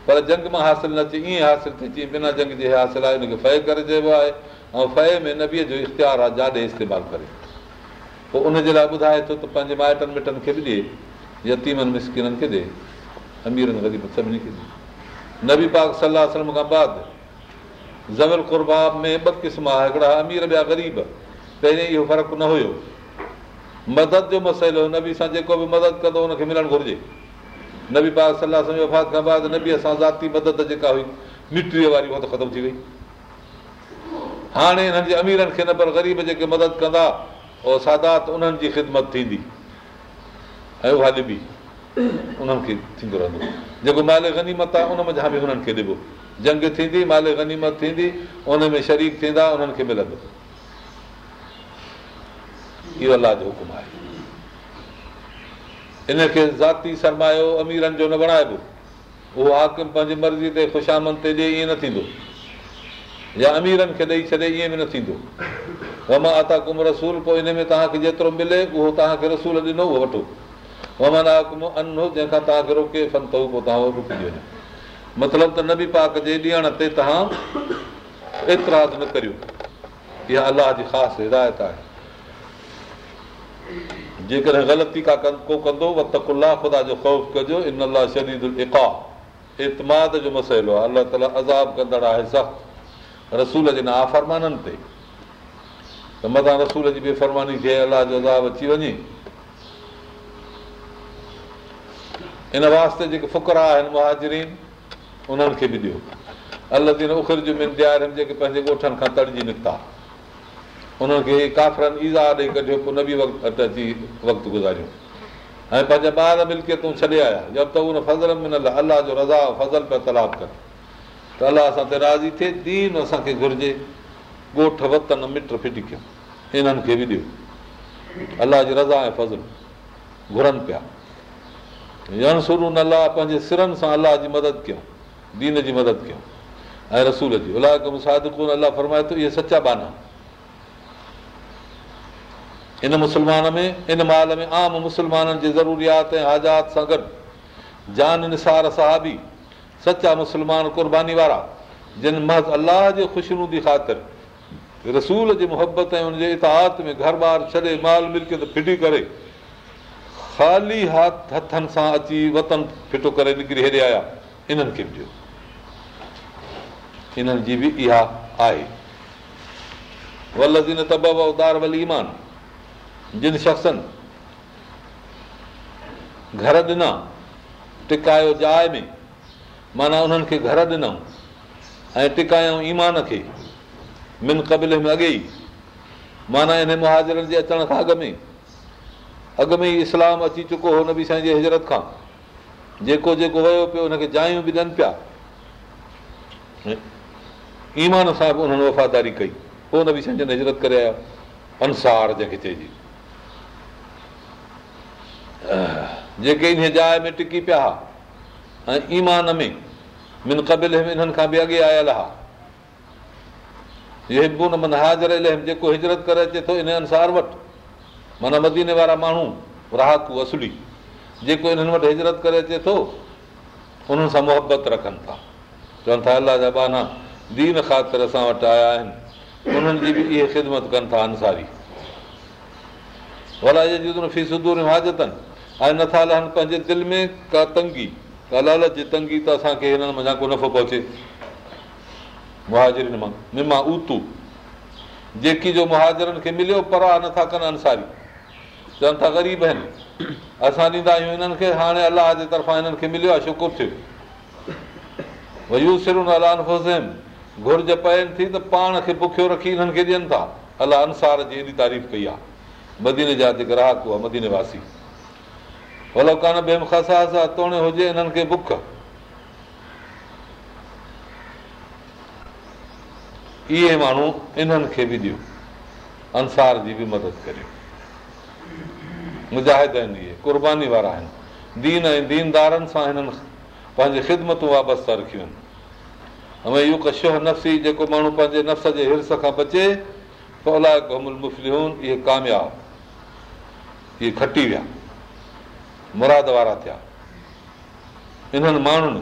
पर जंग मां हासिलु न अचे ईअं हासिलु थिए जीअं बिना जंग जे हासिलु आहे हुनखे फै करे चइबो आहे ऐं फहि में नबीअ जो इख़्तियार आहे जाॾे इस्तेमालु करे पोइ उनजे लाइ ॿुधाए थो त पंहिंजे माइटनि मिटनि खे बि ॾिए यतीमनि मिसकिननि खे ॾिए अमीरनि ग़रीब सभिनी खे ॾिए नबी पाक सलाह सलम खां बाद ज़मील कुरबा में ॿ क़िस्म आहे हिकिड़ा अमीर ॿिया ग़रीब पहिरियों इहो फ़र्क़ु न हुयो मदद जो मसइलो नबी सां जेको बि मदद कंदो हुनखे मिलणु घुरिजे नबी पाक सलाह सलास वफ़ात खां बाद न बि असां ज़ाती मदद जेका हुई मिटीअ वारी उहा त ख़तमु थी वई हाणे हिननि जे अमीरनि खे न पर ग़रीब जेके मदद कंदा ऐं सादात उन्हनि जी ख़िदमत थींदी ऐं उहा ॾिबी उन्हनि खे थींदो रहंदो जेको माल गनीमत आहे उन मा बि हुननि खे ॾिबो जंग थींदी माल गनीमत थींदी उन में शरीक थींदा उन्हनि खे मिलंदो इहो अलाह जो हुकुम आहे हिन खे ज़ाती सरमायो अमीरनि जो न बणाइबो उहो हाक़िम पंहिंजी मर्ज़ी ते ख़ुशामन ते ॾिए ईअं न थींदो या अमीरनि खे ॾेई छॾे ईअं बि न थींदो तव्हांखे जेतिरो मिले उहो तव्हांखे रसूल ॾिनो वठो हो जंहिंखां पोइ तव्हां मतिलबु त नबी पाक जे ॾियण ते तव्हां एतिराज़ न करियो अलाह जी ख़ासि हिदायत आहे जेकॾहिं ग़लती ख़ुदा जो मसइलो आहे अलाह ताला अज़ाब कंदड़ आहे रसूल जे न आफरमाननि ते त मदा रसूल जी बेफ़रमानी थिए अलाह जो अज़ाब अची वञे इन वास्ते जेके फ़ुकरा आहिनि मुहाजरीन उन्हनि खे बि ॾियो अलादीन उखरज में ॾियारियमि जेके पंहिंजे ॻोठनि खां तड़िजी निकिता उन्हनि खे काफ़रनि ईज़ा ॾेई कढियो को न बि अची वक़्तु गुज़ारियो ऐं पंहिंजा ॿार मिल्कियतूं छॾे आया जब त उन फज़ल में न अलाह जो रज़ा फज़ल पिया तलाब कनि त अलाह असां ते राज़ी थिए दीन असांखे घुरिजे ॻोठ वतन मिट फिटी कयूं इन्हनि खे बि ॾियो अलाह जी रज़ा ऐं फज़ल घुरनि पिया यण सुरू न अलाह पंहिंजे सिरनि सां अलाह जी मदद कयूं दीन जी मदद कयूं ऐं रसूल जी अलाह अलाहदून अल अलाह फ़रमाए थो इहे सचा बाना इन मुस्लमान में इन माल में आम मुस्लमाननि जी ज़रूरियात ऐं आज़ात सां गॾु जान निसार साहबी सचा मुस्लमान क़ुर्बानी वारा जिन महज़ अलाह जे ख़ुशीर जी ख़ातिर रसूल जे मुहबत ऐं हुनजे इताद में घर ॿार छॾे माल मिल्क त फिटी करे ख़ाली हथ हथनि सां अची वतन फिटो करे निकिरी हेॾे आया इन्हनि खे बि चयो इन्हनि जी बि इहा आहे वल तबबा उदार वली ईमान जिन शख़्सनि घर ॾिना टिकायो जाइ में माना उन्हनि खे घर ॾिनऊं ऐं टिकायऊं ईमान खे मिन क़बिल में अॻे ई माना इन मुहाजरनि जे अचण खां अॻु में अॻु में ई इस्लाम अची चुको हो नबी साईं जी हिजरत खां जेको जेको वियो पियो हुनखे जायूं बि ॾियनि पिया ईमान सां बि उन्हनि वफ़ादारी कई पोइ नबी साईं जन हिजरत करे आया अंसार जंहिंखे चइजे जेके इन जाइ में टिकी पिया हुआ ऐं ईमान में मिन क़बिल में इन्हनि खां बि अॻे आयल हा माना हाजर जेको हिजरत करे अचे थो इन अंसार वटि माना मदीने वारा माण्हू राहतूं असली जेको इन्हनि वटि हिजरत करे अचे थो उन्हनि सां मुहबत रखनि था चवनि था अलाह जा बाना दीन ख़ातिर असां वटि आया आहिनि उन्हनि जी बि इहे ख़िदमत कनि था अंसारी भला इहे हाजतनि ऐं नथा लहनि पंहिंजे दिलि में का तंगी का लालच जी तंगी त असांखे हिननि मञा को नफ़ो पहुचे मुहाजरनि मां निमा उतूं जेकी जो मुहाजरनि खे मिलियो परा नथा कनि अंसारी चवनि था ग़रीब आहिनि असां ॾींदा आहियूं हिननि खे हाणे अलाह जे तरफ़ां हिननि खे मिलियो आहे शुकुर थियो भई अल घुर्ज पएनि थी त पाण खे बुखियो रखी हिननि खे ॾियनि था अलाह अंसार जी हेॾी तारीफ़ कई आहे मदीने जा जेके ग्राहक हुआ मदीने वासी भलो कान बेम काने हुजे हिननि खे बुख इहे माण्हू इन्हनि खे बि ॾियो अंसार जी बि मदद करियो मुजाहिद आहिनि इहे क़ुर्बानी वारा आहिनि दीन ऐं दीनदारनि सां हिननि पंहिंजी ख़िदमतूं वाबा रखियूं आहिनि ऐं इहो कशो नफ़्सी जेको माण्हू पंहिंजे नफ़्स जे हिस खां बचे पोइ अलाए इहे कामयाब इहे खटी विया मुराद वारा थिया इन्हनि माण्हुनि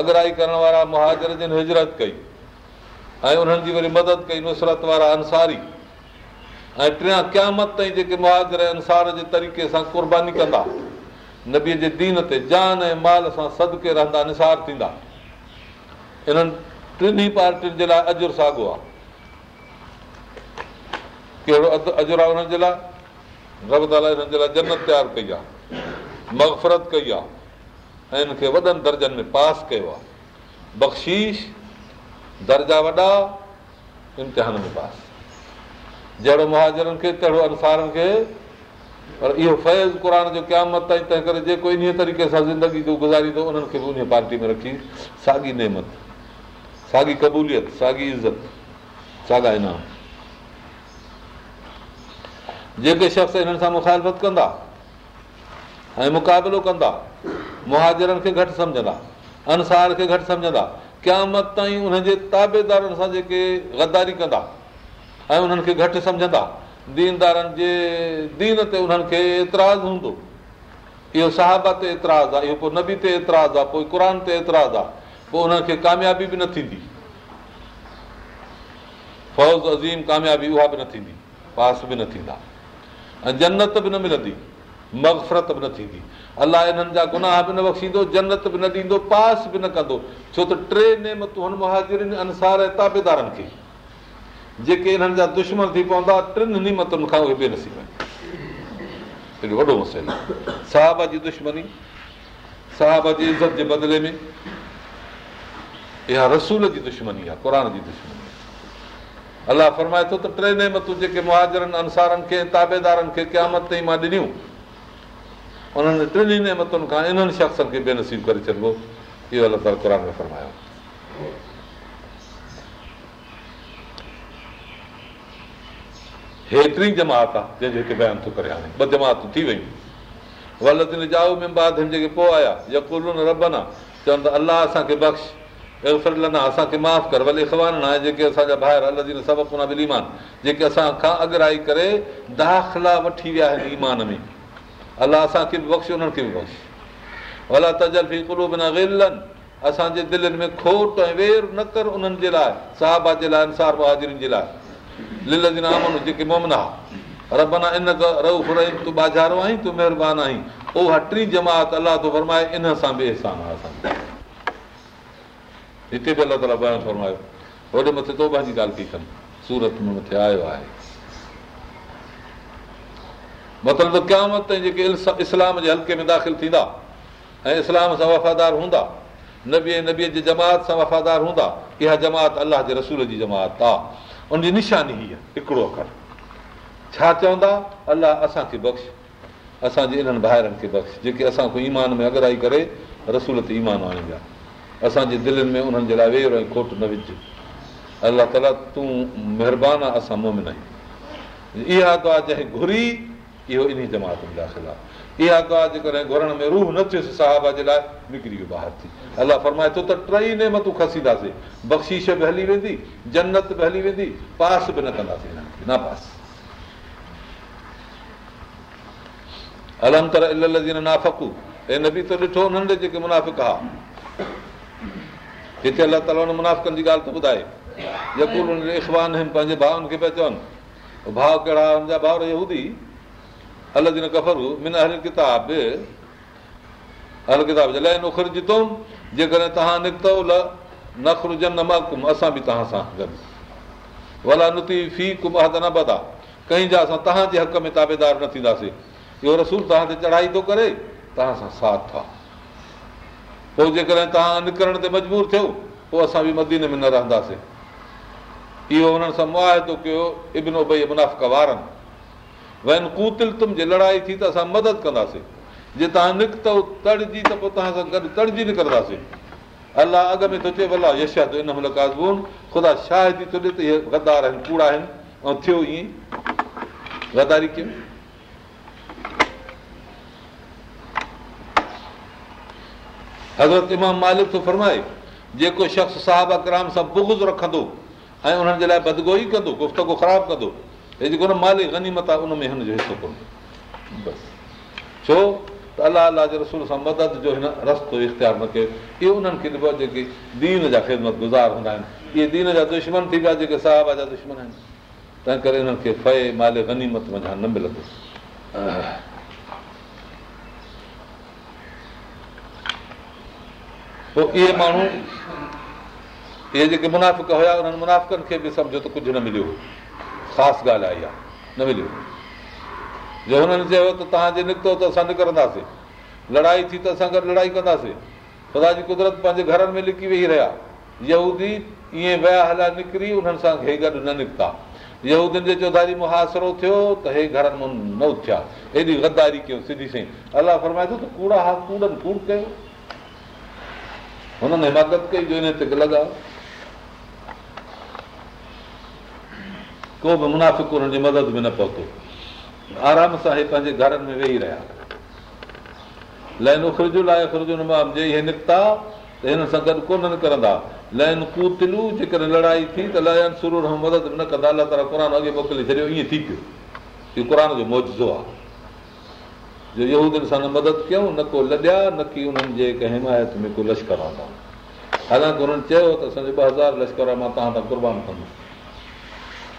अगराई करण वारा मुहाजर जिन हिजरत कई ऐं उन्हनि जी वरी मदद कई नुसरत वारा अंसारी ऐं टियां क़यामत ताईं जेके मुहाजर अंसार जे तरीक़े सां कुर्बानी कंदा नबीअ जे दीन ते जान ऐं माल सां सदके रहंदा निसार थींदा इन्हनि टिनी पार्टियुनि जे लाइ अजुर साॻियो आहे कहिड़ो अजुर आहे उन्हनि जे लाइ हिननि जे लाइ जनत तयारु कई आहे मगफ़रत कई आहे ऐं इन खे वॾनि दर्जनि में पास कयो आहे बख़्शीश दर्जा वॾा इम्तिहान में पास जहिड़ो मुहाजरनि खे तहिड़ो अंसारनि खे पर इहो फैज़ क़ुर जो क़यामत ताईं तंहिं करे जेको इन तरीक़े सां ज़िंदगी जो गुज़ारींदो उन्हनि खे बि उन पार्टी में रखी साॻी नेमत साॻी क़बूलियत साॻी इज़त साॻा इनाम जेके शख़्स इन्हनि सां मुखालफ़त कंदा ऐं मुक़ाबिलो कंदा मुहाजरनि खे घटि सम्झंदा अंसार खे घटि सम्झंदा क़यामत ताईं उन्हनि जे ताबेदारनि सां जेके गदारी कंदा ऐं उन्हनि खे घटि सम्झंदा दीनदारनि जे दीन ते उन्हनि खे एतिराज़ हूंदो इहो सहाबा ते एतिराज़ आहे इहो पोइ नबी ते एतिराज़ आहे पोइ क़ुर ते एतिराज़ आहे पोइ उन्हनि खे कामयाबी बि न थींदी फ़ौज़ अज़ीम कामयाबी उहा बि न थींदी पास बि न थींदा ऐं जन्नत बि न मिलंदी मग़फरत बि न थींदी अलाह इन्हनि जा गुनाह बि न बख़्शींदो जन्नत बि न ॾींदो पास बि न कंदो छो त टे नेमतूं आहिनि अनुसार ऐं ताबेदारनि खे जेके इन्हनि जा दुश्मन थी पवंदा टिनि नेमतुनि खां उहे बि न सिखनि मसइलो साहिब जी दुश्मनी साहब जी इज़त जे बदिले में इहा रसूल जी दुश्मनी आहे क़ुर जी दुश्मनी अलाह फ़रमाए थो त टे नेमतूं जेके मुहाजरनि अनुसारनि खे ताबेदारनि खे क़यामत ताईं मां ॾिनियूं उन्हनि टिनि खां इन्हनि शख़्सनि खे बेनसीब करे छॾिबो इहो अलता क़ुर फरमायो हेतिरी जमात आहे हिकु बयानु थो करे हाणे ॿ जमातूं थी वियूं त अलाहान जेके असांजा असांखां अॻराई करे दाख़िला वठी विया आहिनि ईमान में अलाह असांखे बि बख़्श उन्हनि खे बि बख़्श अलाही न कर उन्हनि जे लाइ साहबा जे लाइ महिरबानी आहीं उहा टी जमात अलाह थो फरमाए इन सां बि अहसान आहे हिते बि फरमायो होॾे मथे ॻाल्हि थी कनि सूरत में आयो आहे मतिलबु क़यामत ताईं जेके इस्लाम जे हल्के में दाख़िल थींदा ऐं इस्लाम सां वफ़ादार हूंदा नबीअ नबीअ जी जमात सां वफ़ादार हूंदा इहा जमात अलाह जे रसूल जी जमात आहे उनजी निशानी हीअ हिकिड़ो अखर छा चवंदा अलाह असांखे बख़्श असांजे इन्हनि भाइरनि खे बख़्श जेके असां को ईमान में अगराई करे रसूल ते ईमान आणींदा असांजे दिलनि में उन्हनि जे लाइ वेर ऐं खोट न विझ अलाह ताला तूं महिरबानी आहे असां मुमिन इहा दुआ जंहिं घुरी इहो इन जमात में दाख़िल आहे इहा ॻाल्हि जेकॾहिं घुरण में रूह न थियसि साहब जे लाइ निकिरी वियो ॿाहिरि थी अलाह फरमाए थो त टई नेमतूं खसींदासीं बख़्शीश बि हली वेंदी जन्नत बि हली वेंदी पास बि न कंदासीं पास न बि त ॾिठो जेके मुनाफ़िक हा हिते अलाह ताला मुनाफ़िकनि जी ॻाल्हि त ॿुधाए जेको इख़बान पंहिंजे भाउनि खे पिया चवनि भाउ कहिड़ा हुनजा भाउर इहा हूंदी अल जी न गुन किताब जीतो जेकॾहिं तव्हां निकितो न महांसां भला नती फी कु तव्हांजे हक़ में ताबेदार न थींदासीं इहो रसूल तव्हांजी चढ़ाई थो करे तव्हां सां साथ आहे पोइ जेकॾहिं तव्हां निकिरण ते मजबूर थियो पोइ असां बि मदीने में न रहंदासीं इहो हुननि सां मुआदो कयो इबिनो भई मुनाफ़ वारनि वन तुम जे लड़ाई थी त असां मदद कंदासीं जे तव्हां निकितो अलाह अॻ में थो चए थी मालिक जेको शख़्स साहिब सां बुग़ज़ रखंदो ऐं उन्हनि जे लाइ बदगोई कंदो गुफ़्तगु ख़राबु कंदो माल गनीमत आहे हिसो कोन्हे बसि छो त अलाह जे न कयो इहो उन्हनि खे दुश्मन थी विया साहिब जा दुश्मन तंहिं करे गनीमत पोइ इहे माण्हू इहे जेके मुनाफ़िकनि खे बि सम्झो कुझु न मिलियो ख़ासि ॻाल्हि आहे इहा न मिलियो जे हुननि चयो त तव्हांजे निकितो त असां निकिरंदासीं लड़ाई थी त असां गॾु लड़ाई कंदासीं ख़ुदा जी कुदरत पंहिंजे घरनि में लिकी वेही रहिया ईअं विया हलिया निकिरी उन्हनि सां हे गॾु न निकिता यहूदियुनि जे चौधारी मुहाशरो थियो त हे घरनि घर न उथिया हेॾी गदारी कयूं सिधी सही अलाह फरमाए थो त कूड़ा हा कूड़नि कूड़ कयो हुननि हिमाकत कई जो हिन ते को बि मुनाफ़िक मदद बि न पहुतो आराम सां हे पंहिंजे घरनि में वेही रहिया लाइन ख़ुर्जु लाइ मां जे इहे निकिता त हिन सां गॾु कोन निकिरंदा लाइन कूतिलूं जेकॾहिं लड़ाई थी त लाइन सुरू मदद बि न कंदा अलाह ताला क़ुर अॻे मोकिले छॾियो ईअं थी पियो इहो क़ुर जो मौजो आहे जो यहूदनि सां न मदद कयूं न को लॾिया न की उन्हनि जे कंहिं हिमायत में को लश्कर हूंदा हालांकि हुननि चयो त असांजो ॿ हज़ार लश्कर मां तव्हां खां कुर्बान कंदुसि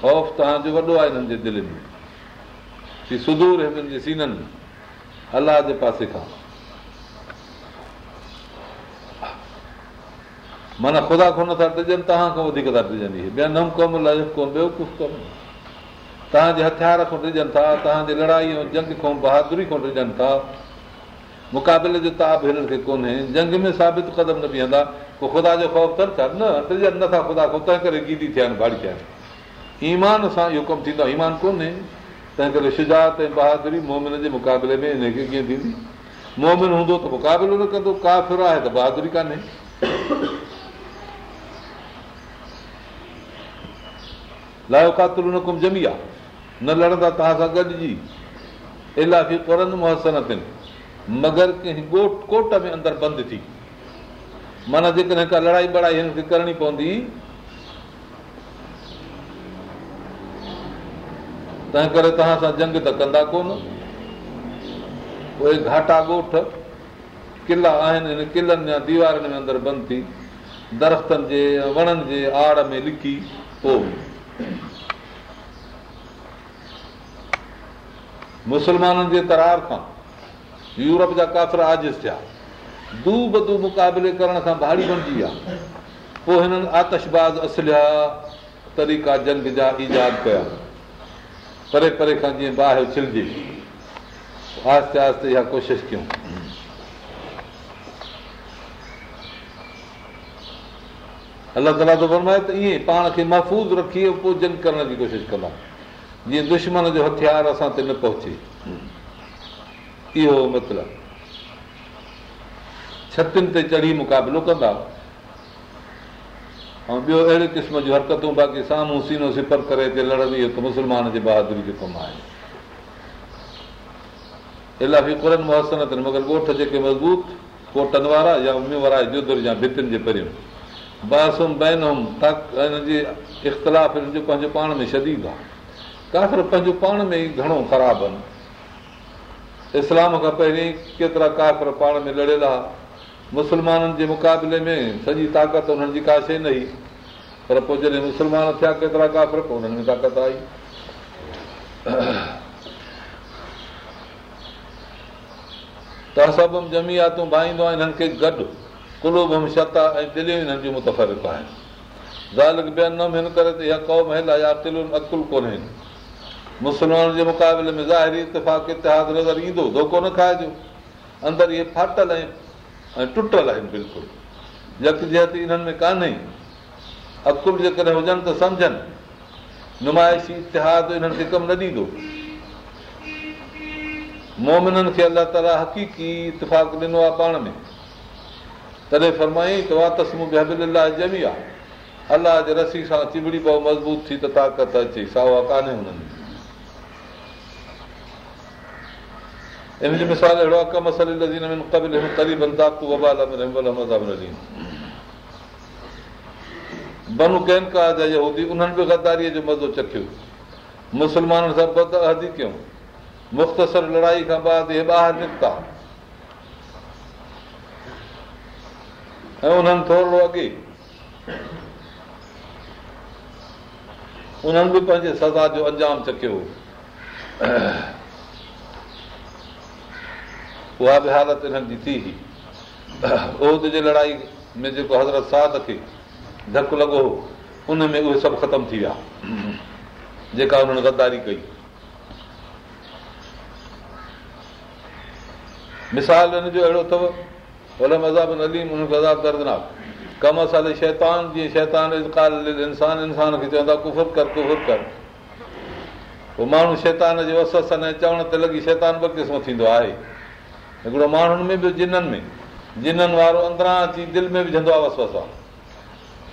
ख़ौफ़ तव्हांजो वॾो आहे हिननि जे दिलि में सुदूर हिननि जे सीननि में अलाह जे पासे खां माना ख़ुदा खां नथा तव्हां खां वधीक था ॿियनि हम कोन लाइ ॿियो कुझु टिजनि तव्हांजे हथियार खां टिजनि था तव्हांजे लड़ाई ऐं जंग खां बहादुरी खां टिजनि था मुक़ाबले जो ताब हिननि खे कोन्हे जंग में साबित क़दम न बीहंदा पोइ ख़ुदा जो ख़ौफ़ अथनि छा न नथा ख़ुदा खां तंहिं करे गीदी थिया आहिनि भाड़ी थिया आहिनि ईमान सां इहो कमु थींदो आहे ईमान कोन्हे तंहिं करे शिजात ऐं बहादुरी मोमिन जे मुक़ाबले में हिनखे कीअं थींदी मोमिन हूंदो त मुक़ाबिलो न कंदो का फिरा आहे त बहादुरी कान्हे लायो कातलू न कुम जमी आहे न लड़ंदा तव्हां सां गॾिजी इलाही पुर मुहसन थियनि मगर कंहिं कोट में अंदरि बंदि थी माना जेकॾहिं का लड़ाई बड़ाई हिनखे करणी पवंदी तंहिं करे तव्हां सां जंग त कंदा कोन उहे घाटा ॻोठ किला आहिनि हिन किलनि या दीवारनि में अंदरि बंदि थी दरख़्तनि जे वणनि जे आड़ में लिकी पोइ मुस्लमाननि जे तरार खां यूरोप जा काफ़िरा आज़िज़ थिया दू बदू मुक़ाबले करण खां भारी बणिजी विया पोइ हिननि आतशबाज़ असलिया तरीक़ा जंग जा ईजाद कया परे परे खां जीअं बाहि छिलजे आहिस्ते आहिस्ते इहा कोशिशि कयूं अलाह ताला थो फरमाए त ईअं पाण खे महफ़ूज़ रखी पोइ जंग करण जी कोशिशि कंदा जीअं दुश्मन जो हथियार असां ते न पहुचे इहो मतिलबु छतियुनि ते चढ़ी मुक़ाबिलो कंदा ऐं ॿियो अहिड़े क़िस्म जूं हरकतूं बाक़ी साम्हूं सीनो सिपर करे ते लड़ंदी मुस्लमान जी बहादुरी जो कमु आहे इलाही कुरनि खे कमाइनि मगर ॻोठ जेके मज़बूत कोटनि वारा या उमे वारा या भितियुनि जे परियूं हिन बहसुम इख़्तिलाफ़ हिन जो पंहिंजो पाण में शदीद आहे काफ़िर पंहिंजो पाण में ई घणो ख़राबु आहिनि इस्लाम खां पहिरीं केतिरा काफ़िर पाण में लड़ियल आहे मुस्लमाननि जे मुक़ाबले में सॼी ताक़त हुननि जी का शइ न हुई पर पोइ जॾहिं मुस्लमान थिया केतिरा ताक़त आई त असां बि जमियातूं बाईंदो अकुलु कोन आहिनि मुस्लमाननि जे मुक़ाबले में ईंदो धोको न खाइजो अंदरि इहे फाटल ऐं ऐं टुटल आहिनि बिल्कुलु यक इन्हनि में कान्हे अकुल जेकॾहिं हुजनि त सम्झनि नुमाइशी इतिहाद इन्हनि खे कमु न ॾींदो मोमिननि खे अलाह ताला हक़ीक़ी इतफ़ाक़ ॾिनो आहे पाण में तॾहिं फरमाईं त वातसि बेहबिल अलाह जमी आहे अलाह जे रसी सां चिबड़ी पओ मज़बूत थी त ताक़त अचे सावा कान्हे हुननि में हिन जो मिसाल अहिड़ो उन्हनि बि गदारीअ जो मज़ो चखियो कयूं मुख़्तसर लड़ाई खां बाद इहे ॿाहिरि निकिता ऐं उन्हनि थोरो अॻे उन्हनि बि पंहिंजे सज़ा जो अंजाम चखियो उहा बि हालति हिननि जी थी हुई ओद जी लड़ाई में जेको हज़रत साद खे धकु लॻो हो उन में उहे सभु ख़तमु थी विया जेका हुननि गदारी कई मिसाल हिन जो अहिड़ो अथव औलम अज़ाब दर्दनाक कम सां शैतान जीअं शैतान इंसान इंसान खे चवंदा कुफुर कुफुर कर कर पोइ माण्हू शैतान जे वस ऐं चवण ते लॻी शैतान ॿ क़िस्म थींदो आहे हिकिड़ो माण्हुनि में बि जिननि में जिननि वारो अंदरां अची दिलि में विझंदो आहे वसि वस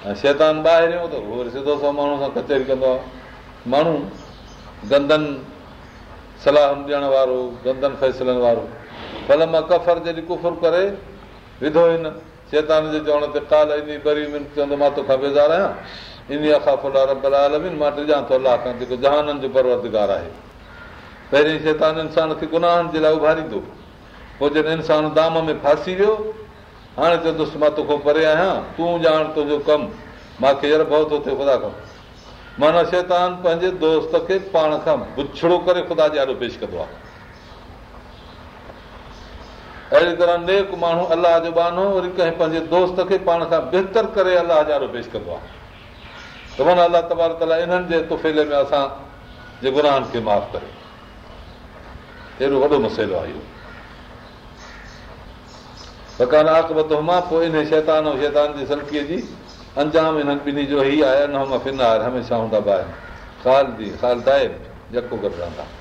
ऐं शैतान ॿाहिरियूं त उहो वरी सिधो सौ माण्हू सां कचहरी कंदो आहे माण्हू गंदनि सलाहनि ॾियण वारो गंदनि फैसलनि वारो फल मां कफ़र जॾहिं कुफुर करे विधो हिन शैतान जे चवण ते काल ईंदी परी चवंदो मां तोखां बेज़ार आहियां इन अखाफ़ बि न मां टिजा थो अलाह खां जेको जहाननि जो परवदगार आहे पहिरीं शैतान इंसान खे गुनाहनि जे लाइ उभारींदो पोइ जॾहिं इंसानु दाम में फासी वियो हाणे चवंदुसि मां तोखो परे आहियां तूं ॼाण तुंहिंजो कमु मूंखे यार भउ थो थिए ख़ुदा खां माना शैतान पंहिंजे दोस्त खे पाण खां बुछड़ो करे ख़ुदा जे आॾो पेश कंदो आहे अहिड़ी तरह नेक माण्हू अलाह जो बानो वरी कंहिं पंहिंजे दोस्त खे पाण खां बहितर करे अलाह जे आॾो पेश कंदो आहे त माना अलाह तबारो इन्हनि जे तुफ़ेले में असां जे गुराहनि खे माफ़ करे अहिड़ो वॾो मसइलो आहे इहो बकालाक आकबत मां पोइ इन शैतान ऐं शैतान जी सलकीअ जी अंजाम हिननि ॿिन्ही जो ई आहे न फिनार हमेशह हूंदा ॿाहिरि ख़ाल जी ख़ाल त आहे गॾु रहंदा